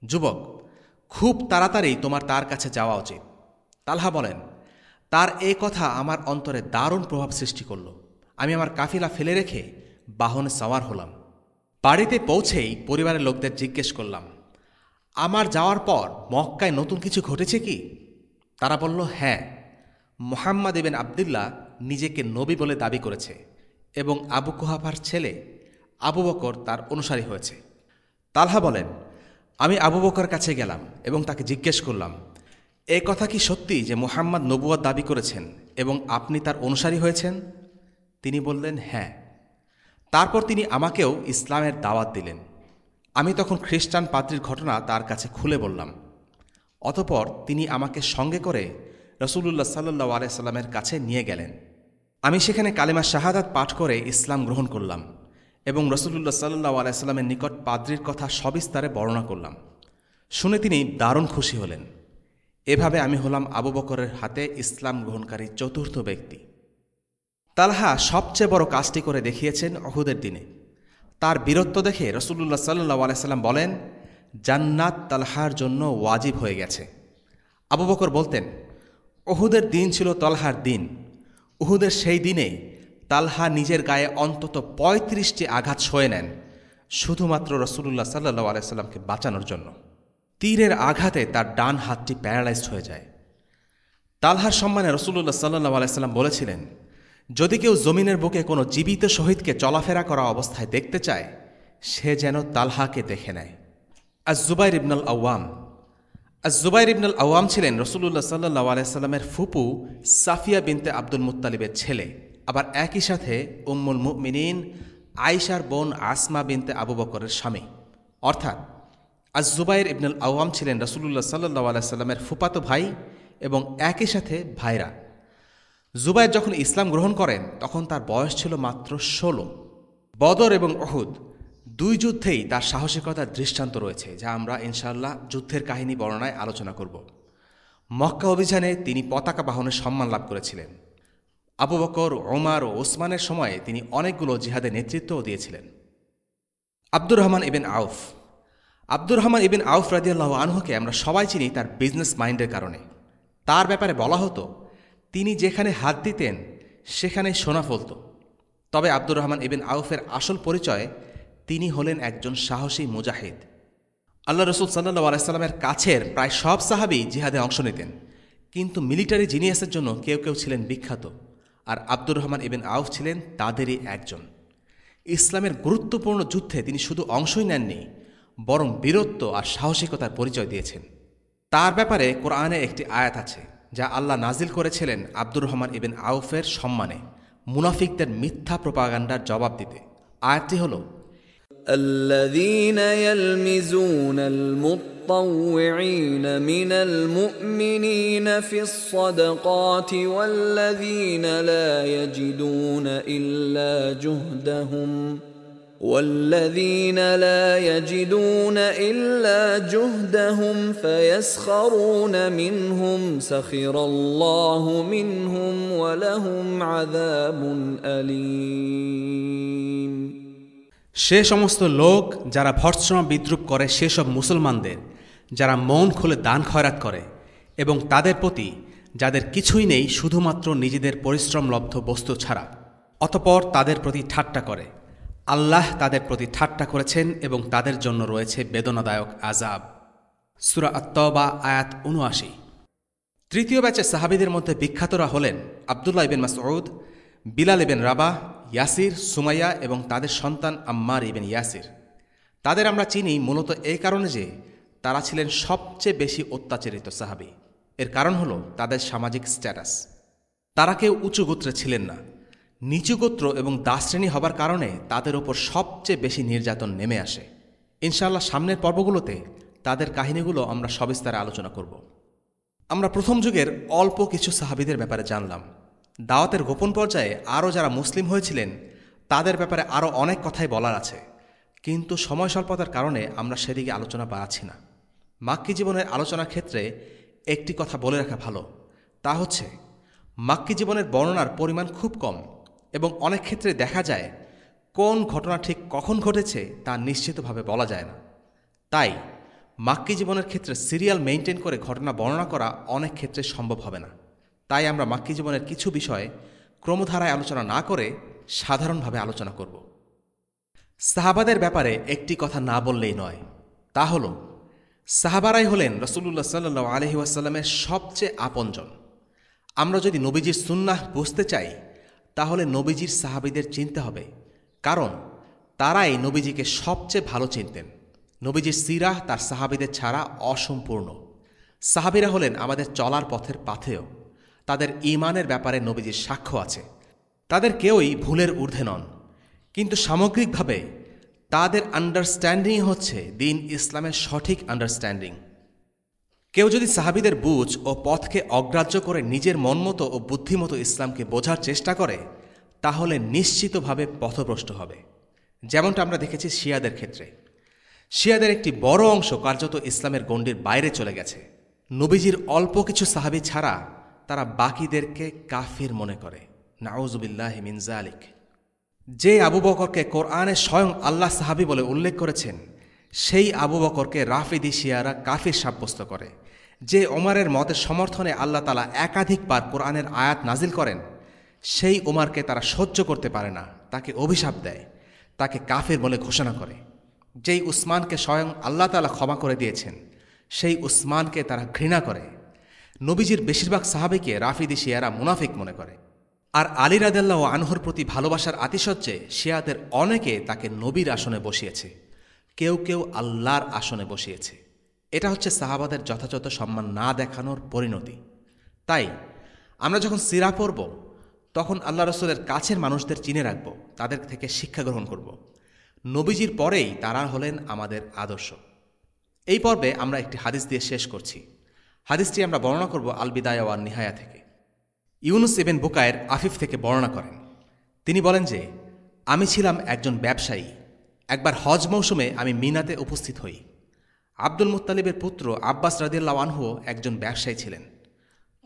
যুবক, খুব তাড়াতাড়ি তোমার তার কাছে যাওয়া উচিত। তালহা বলেন তার এই কথা আমার অন্তরে দারুণ প্রভাব সৃষ্টি করল। আমি আমার কাফিলা ফেলে রেখে বাহনে সাওয়ার হলাম। বাড়িতে পৌঁছেই পরিবারের লোকদের জিজ্ঞেস করলাম, আমার যাওয়ার পর মক্কায় নতুন কিছু ঘটেছে কি? তারা বলল হ্যাঁ মোহাম্মদ এবেন আবদুল্লাহ নিজেকে নবী বলে দাবি করেছে এবং আবু কুহাফার ছেলে আবু বকর তার অনুসারী হয়েছে। তালহা বলেন, আমি আবু বকর কাছে গেলাম এবং তাকে জিজ্ঞেস করলাম এ কথা কি সত্যি যে মোহাম্মদ নবুয়ার দাবি করেছেন এবং আপনি তার অনুসারী হয়েছেন? তিনি বললেন হ্যাঁ। তারপর তিনি আমাকেও ইসলামের দাওয়াত দিলেন। আমি তখন খ্রিস্টান পাত্রীর ঘটনা তার কাছে খুলে বললাম। অতপর তিনি আমাকে সঙ্গে করে রসুল্লাহ সাল্লু আলাইসাল্লামের কাছে নিয়ে গেলেন। আমি সেখানে কালিমা শাহাদাত পাঠ করে ইসলাম গ্রহণ করলাম এবং রসুল্লাহ সাল্লু আলাইসাল্লামের নিকট পাদ্রির কথা সবিস্তারে বর্ণনা করলাম। শুনে তিনি দারুণ খুশি হলেন। এভাবে আমি হলাম আবু বকরের হাতে ইসলাম গ্রহণকারী চতুর্থ ব্যক্তি। তালহা সবচেয়ে বড় কাজটি করে দেখিয়েছেন অহুদের দিনে। তার বীরত্ব দেখে রসুল্লাহ সাল্লু আলাইসাল্লাম বলেন, জান্নাত তালহার জন্য ওয়াজিব হয়ে গেছে। আবু বকর বলতেন, অহুদের দিন ছিল তলহার দিন। উহুদের সেই দিনে তালহা নিজের গায়ে অন্তত পঁয়ত্রিশটি আঘাত সয়ে নেন, শুধুমাত্র রসুল্লাহ সাল্লু আলাইসাল্লামকে বাঁচানোর জন্য। তীরের আঘাতে তার ডান হাতটি প্যারালাইজড হয়ে যায়। তালহার সম্মানে রসুল্লাহ সাল্লু আলাইসাল্লাম বলেছিলেন, যদি কেউ জমিনের বুকে কোনো জীবিত শহীদকে চলাফেরা করা অবস্থায় দেখতে চায়, সে যেন তালহাকে দেখে নেয়। আজ জুবাইর ইবনাল আওয়াম আজ জুবাইর ইবনাল আওয়াম ছিলেন রসুল্লাহ সাল্লাহ আলাইস্লামের ফুপু সাফিয়া বিনতে আব্দুল মুত্তালিবের ছেলে। আবার একই সাথে উম্মুল মুমিনিন আইসার বোন আসমা বিনতে আবু বকরের স্বামী। অর্থাৎ আজ জুবাইর ইবনুল আওয়াম ছিলেন রসুল্লাহ সাল্লাহ আলাইস্লামের ফুপাতো ভাই এবং একই সাথে ভাইরা। জুবাইর যখন ইসলাম গ্রহণ করেন, তখন তার বয়স ছিল মাত্র ষোলো। বদর এবং অহুদ দুই যুদ্ধেই তার সাহসিকতার দৃষ্টান্ত রয়েছে, যা আমরা ইনশাল্লাহ যুদ্ধের কাহিনী বর্ণনায় আলোচনা করব। মক্কা অভিযানে তিনি পতাকা বাহনের সম্মান লাভ করেছিলেন। আবু বকর ওমার ও ওসমানের সময়ে তিনি অনেকগুলো জিহাদে নেতৃত্বও দিয়েছিলেন। আব্দুর রহমান ইবেন আউফ আব্দুর রহমান ইবিন আউফ রাদিয়াল্লাহ আনহুকে আমরা সবাই চিনি তার বিজনেস মাইন্ডের কারণে। তার ব্যাপারে বলা হতো, তিনি যেখানে হাত দিতেন সেখানে সোনা ফলত। তবে আব্দুর রহমান ইবিন আউফের আসল পরিচয়, তিনি হলেন একজন সাহসী মুজাহিদ। আল্লাহ রসুল সাল্লাহ আলাইস্লামের কাছের প্রায় সব সাহাবি জিহাদে অংশ নিতেন। কিন্তু মিলিটারি জিনিয়াসের জন্য কেউ কেউ ছিলেন বিখ্যাত, আর আব্দুর রহমান ইবিন আউফ ছিলেন তাদেরই একজন। ইসলামের গুরুত্বপূর্ণ যুদ্ধে তিনি শুধু অংশই নেননি বরং বীরত্ব আর সাহসিকতার পরিচয় দিয়েছেন তার ব্যাপারে কোরআনে একটি আয়াত আছে যা আল্লাহ নাজিল করেছিলেন আব্দুর রহমান ইবিন আউফের সম্মানে মুনাফিকদের মিথ্যা প্রপাগান্ডার জবাব দিতে আয়াতটি হল الذين يلمزون المطوعين من المؤمنين في الصدقات والذين لا يجدون إلا جهدهم والذين لا يجدون إلا جهدهم فيسخرون منهم سخر الله منهم ولهم عذاب أليم সে সমস্ত লোক যারা ভর্ৎসনা বিদ্রুপ করে সেসব মুসলমানদের যারা মন খুলে দান খয়রাত করে এবং তাদের প্রতি যাদের কিছুই নেই শুধুমাত্র নিজেদের পরিশ্রমলব্ধ বস্তু ছাড়া অতপর তাদের প্রতি ঠাট্টা করে আল্লাহ তাদের প্রতি ঠাট্টা করেছেন এবং তাদের জন্য রয়েছে বেদনাদায়ক আজাব সুরা আত্তবা আয়াত উনআশি তৃতীয় ব্যাচের সাহাবিদের মধ্যে বিখ্যাতরা হলেন আবদুল্লাহ ইবেন মাসউদ, বিলাল ইবেন রাবা ইয়াসির, সুমাইয়া এবং তাদের সন্তান আম্মার ইবেন ইয়াসির। তাদের আমরা চিনি মূলত এই কারণে যে তারা ছিলেন সবচেয়ে বেশি অত্যাচারিত সাহাবি। এর কারণ হল তাদের সামাজিক স্ট্যাটাস। তারা কেউ উঁচু গোত্রে ছিলেন না। নিচু গোত্র এবং দাসশ্রেণী হবার কারণে তাদের ওপর সবচেয়ে বেশি নির্যাতন নেমে আসে। ইনশাআল্লাহ সামনের পর্বগুলোতে তাদের কাহিনীগুলো আমরা সবিস্তারে আলোচনা করব। আমরা প্রথম যুগের অল্প কিছু সাহাবিদের ব্যাপারে জানলাম। দাওয়াতের গোপন পর্যায়ে আরও যারা মুসলিম হয়েছিলেন, তাদের ব্যাপারে আরও অনেক কথাই বলার আছে। কিন্তু সময় স্বল্পতার কারণে আমরা সেদিকে আলোচনা বাড়াচ্ছি না। মাক্কি জীবনের আলোচনার ক্ষেত্রে একটি কথা বলে রাখা ভালো। তা হচ্ছে, মাক্কি জীবনের বর্ণনার পরিমাণ খুব কম। এবং অনেক ক্ষেত্রে দেখা যায় কোন ঘটনা ঠিক কখন ঘটেছে তা নিশ্চিতভাবে বলা যায় না। তাই মাক্কি জীবনের ক্ষেত্রে সিরিয়াল মেনটেন করে ঘটনা বর্ণনা করা অনেক ক্ষেত্রে সম্ভব হবে না। তাই আমরা মাক্কি জীবনের কিছু বিষয়ে ক্রমধারায় আলোচনা না করে সাধারণভাবে আলোচনা করব। সাহাবাদের ব্যাপারে একটি কথা না বললেই নয়। তা হল, সাহাবারাই হলেন রসুল্লাহ সাল্লু আলহি ওয়াসাল্লামের সবচেয়ে আপনজন। আমরা যদি নবীজির সুন্নাহ বুঝতে চাই তাহলে নবীজির সাহাবিদের চিনতে হবে। কারণ, তারাই নবীজিকে সবচেয়ে ভালো চিনতেন। নবীজির সিরাহ তার সাহাবিদের ছাড়া অসম্পূর্ণ। সাহাবিরা হলেন আমাদের চলার পথের পাথেয়। তাদের ইমানের ব্যাপারে নবীজির সাক্ষ্য আছে। তাদের কেউই ভুলের ঊর্ধ্বে নন। কিন্তু সামগ্রিকভাবে তাদের আন্ডারস্ট্যান্ডিং হচ্ছে দিন ইসলামের সঠিক আন্ডারস্ট্যান্ডিং কেউ যদি সাহাবিদের বুঝ ও পথকে অগ্রাহ্য করে নিজের মনমতো ও বুদ্ধিমতো ইসলামকে বোঝার চেষ্টা করে, তাহলে নিশ্চিতভাবে পথভ্রষ্ট হবে। যেমনটা আমরা দেখেছি শিয়াদের ক্ষেত্রে। শিয়াদের একটি বড় অংশ কার্যত ইসলামের গণ্ডির বাইরে চলে গেছে। নবীজির অল্প কিছু সাহাবি ছাড়া তারা বাকিদেরকে কাফির মনে করে। নাউজুবিল্লাহ মিনজা আলিক যে আবু বকরকে কোরআনে স্বয়ং আল্লাহ সাহাবি বলে উল্লেখ করেছেন সেই আবু বকরকে রাফিদি শিয়ারা কাফির সাব্যস্ত করে, যে ওমারের মতের সমর্থনে আল্লাহ তালা একাধিকবার কোরআনের আয়াত নাজিল করেন, সেই ওমারকে তারা সহ্য করতে পারে না, তাকে অভিশাপ দেয়, তাকে কাফের বলে ঘোষণা করে। যেই উসমানকে স্বয়ং আল্লাহ তালা ক্ষমা করে দিয়েছেন, সেই উসমানকে তারা ঘৃণা করে। নবীজির বেশিরভাগ সাহাবিকে রাফিদি শিয়ারা মুনাফিক মনে করে। আর আলী রাদেল্লাহ আনহুর প্রতি ভালোবাসার আতিশয্যে শিয়াদের অনেকে তাকে নবীর আসনে বসিয়েছে। কেউ কেউ আল্লাহর আসনে বসিয়েছে। এটা হচ্ছে সাহাবাদের যথাযথ সম্মান না দেখানোর পরিণতি। তাই আমরা যখন সিরা পড়ব, তখন আল্লাহ রসুলের কাছের মানুষদের চিনে রাখব, তাদের থেকে শিক্ষা গ্রহণ করব। নবীজির পরেই তারা হলেন আমাদের আদর্শ। এই পর্বে আমরা একটি হাদিস দিয়ে শেষ করছি। হাদিসটি আমরা বর্ণনা করব আলবিদায়া ওয়ান নিহায়া থেকে। ইউনুস ইবেন বুকায়ের আফিফ থেকে বর্ণনা করেন। তিনি বলেন যে, আমি ছিলাম একজন ব্যবসায়ী একবার হজ মৌসুমে আমি মিনাতে উপস্থিত হই। আব্দুল মুত্তালিবের পুত্র আব্বাস রাদিল্লা আনহু একজন ব্যবসায়ী ছিলেন।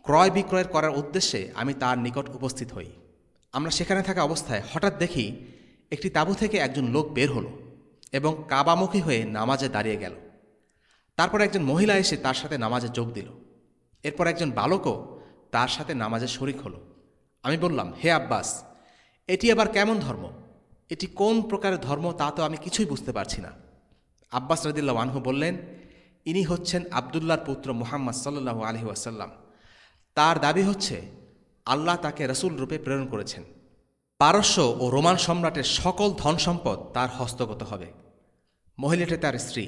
ক্রয় বিক্রয়ের করার উদ্দেশ্যে আমি তার নিকট উপস্থিত হই। আমরা সেখানে থাকা অবস্থায় হঠাৎ দেখি একটি তাঁবু থেকে একজন লোক বের হলো এবং কাবামুখী হয়ে নামাজে দাঁড়িয়ে গেল। তারপর একজন মহিলা এসে তার সাথে নামাজে যোগ দিল। এরপর একজন বালকও তার সাথে নামাজে শরিক হলো। আমি বললাম, হে আব্বাস, এটি আবার কেমন ধর্ম? এটি কোন প্রকারের ধর্ম তা তো আমি কিছুই বুঝতে পারছি না। আব্বাস রদিল্লা আনহু বললেন, ইনি হচ্ছেন আবদুল্লার পুত্র মুহাম্মদ সাল্লু আলহি আসাল্লাম তার দাবি হচ্ছে, আল্লাহ তাকে রসুল রূপে প্রেরণ করেছেন। পারস্য ও রোমান সম্রাটের সকল ধন সম্পদ তার হস্তগত হবে। মহিলাটি তার স্ত্রী,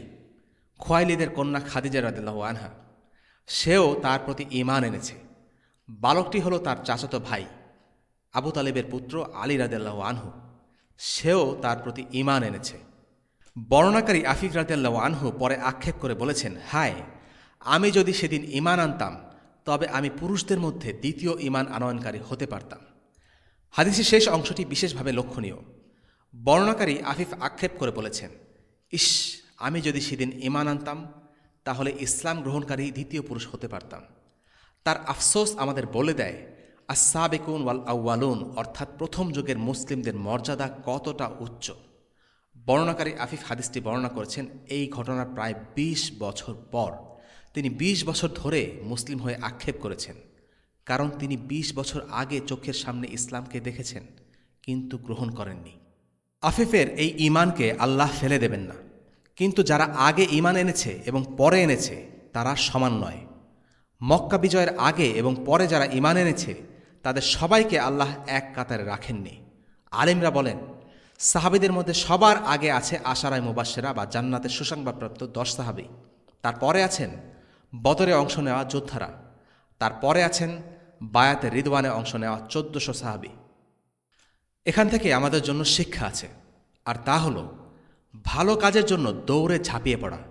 খোয়াইলিদের কন্যা খাদিজা রাদিল্লাহ আনহা। সেও তার প্রতি ইমান এনেছে। বালকটি হলো তার চাচাতো ভাই, আবু তালেবের পুত্র আলী রাদেল্লাহ আনহু। সেও তার প্রতি ইমান এনেছে। বর্ণনাকারী আফিফ রাদেল্লাহ আনহু পরে আক্ষেপ করে বলেছেন, হায়, আমি যদি সেদিন ইমান আনতাম, তবে আমি পুরুষদের মধ্যে দ্বিতীয় ইমান আনয়নকারী হতে পারতাম। হাদিসের শেষ অংশটি বিশেষভাবে লক্ষণীয়। বর্ণনাকারী আফিফ আক্ষেপ করে বলেছেন, ইস, আমি যদি সেদিন ইমান আনতাম, তাহলে ইসলাম গ্রহণকারী দ্বিতীয় পুরুষ হতে পারতাম। তার আফসোস আমাদের বলে দেয় আসাবেকুন ওয়াল আউ্বালুন অর্থাৎ প্রথম যুগের মুসলিমদের মর্যাদা কতটা উচ্চ? বর্ণনাকারী আফিফ হাদিসটি বর্ণনা করেছেন, এই ঘটনার প্রায় ২০ বছর পর। তিনি ২০ বছর ধরে মুসলিম হয়ে আক্ষেপ করেছেন। কারণ তিনি ২০ বছর আগে চোখের সামনে ইসলামকে দেখেছেন, কিন্তু গ্রহণ করেননি। আফিফের এই ইমানকে আল্লাহ ফেলে দেবেন না। কিন্তু যারা আগে ইমান এনেছে এবং পরে এনেছে, তারা সমান নয়। মক্কা বিজয়ের আগে এবং পরে যারা ইমান এনেছে তাদের সবাইকে আল্লাহ এক কাতারে রাখেননি। আলিমরা বলেন, সাহাবিদের মধ্যে সবার আগে আছে আশারায় মুবাসেরা বা জান্নাতের সুসংবাদপ্রাপ্ত দশ সাহাবি। তারপরে আছেন বদরে অংশ নেওয়া যোদ্ধারা। তারপরে আছেন বায়াতে রিদওয়ানে অংশ নেওয়া চোদ্দশো সাহাবি। এখান থেকে আমাদের জন্য শিক্ষা আছে, আর তা হল, ভালো কাজের জন্য দৌড়ে ঝাঁপিয়ে পড়া।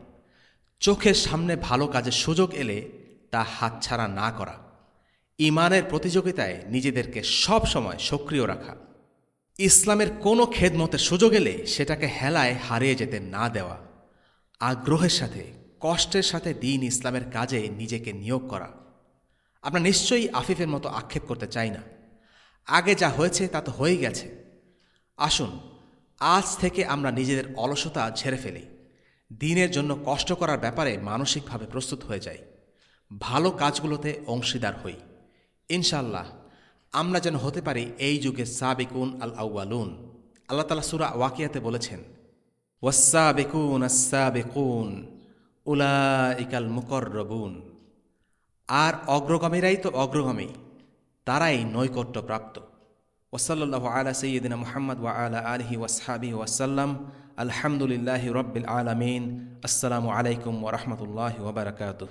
চোখের সামনে ভালো কাজের সুযোগ এলে তা হাতছাড়া না করা। ইমানের প্রতিযোগিতায় নিজেদেরকে সব সময় সক্রিয় রাখা। ইসলামের কোনো খেদমতের সুযোগ এলে সেটাকে হেলায় হারিয়ে যেতে না দেওয়া। আগ্রহের সাথে, কষ্টের সাথে দিন ইসলামের কাজে নিজেকে নিয়োগ করা। আমরা নিশ্চয়ই আফিফের মতো আক্ষেপ করতে চাই না। আগে যা হয়েছে তা তো হয়ে গেছে। আসুন, আজ থেকে আমরা নিজেদের অলসতা ঝেড়ে ফেলি। দিনের জন্য কষ্ট করার ব্যাপারে মানসিকভাবে প্রস্তুত হয়ে যাই। ভালো কাজগুলোতে অংশীদার হই। ইনশাল্লাহ আমরা যেন হতে পারি এই যুগে সাবিকুন আল আউয়ালুন। আল্লাহ তালা সুরা ওয়াকিয়াতে বলেছেন ওয়াসাবিকুন আসাবিকুন উলা ইকাল মুকরবুন আর অগ্রগামীরাই তো অগ্রগামী, তারাই নৈকট্য প্রাপ্ত। ওসল্লাহ আলা সৈয়দিনা মোহাম্মদ ওয়া আলা আলহি ওয়াসহাবি ওয়াসাল্লাম আলহামদুলিল্লাহ রব্বিল আলমিন। আসসালামু আলাইকুম ওরহমতুল্লাহ ওবরাকাতুহ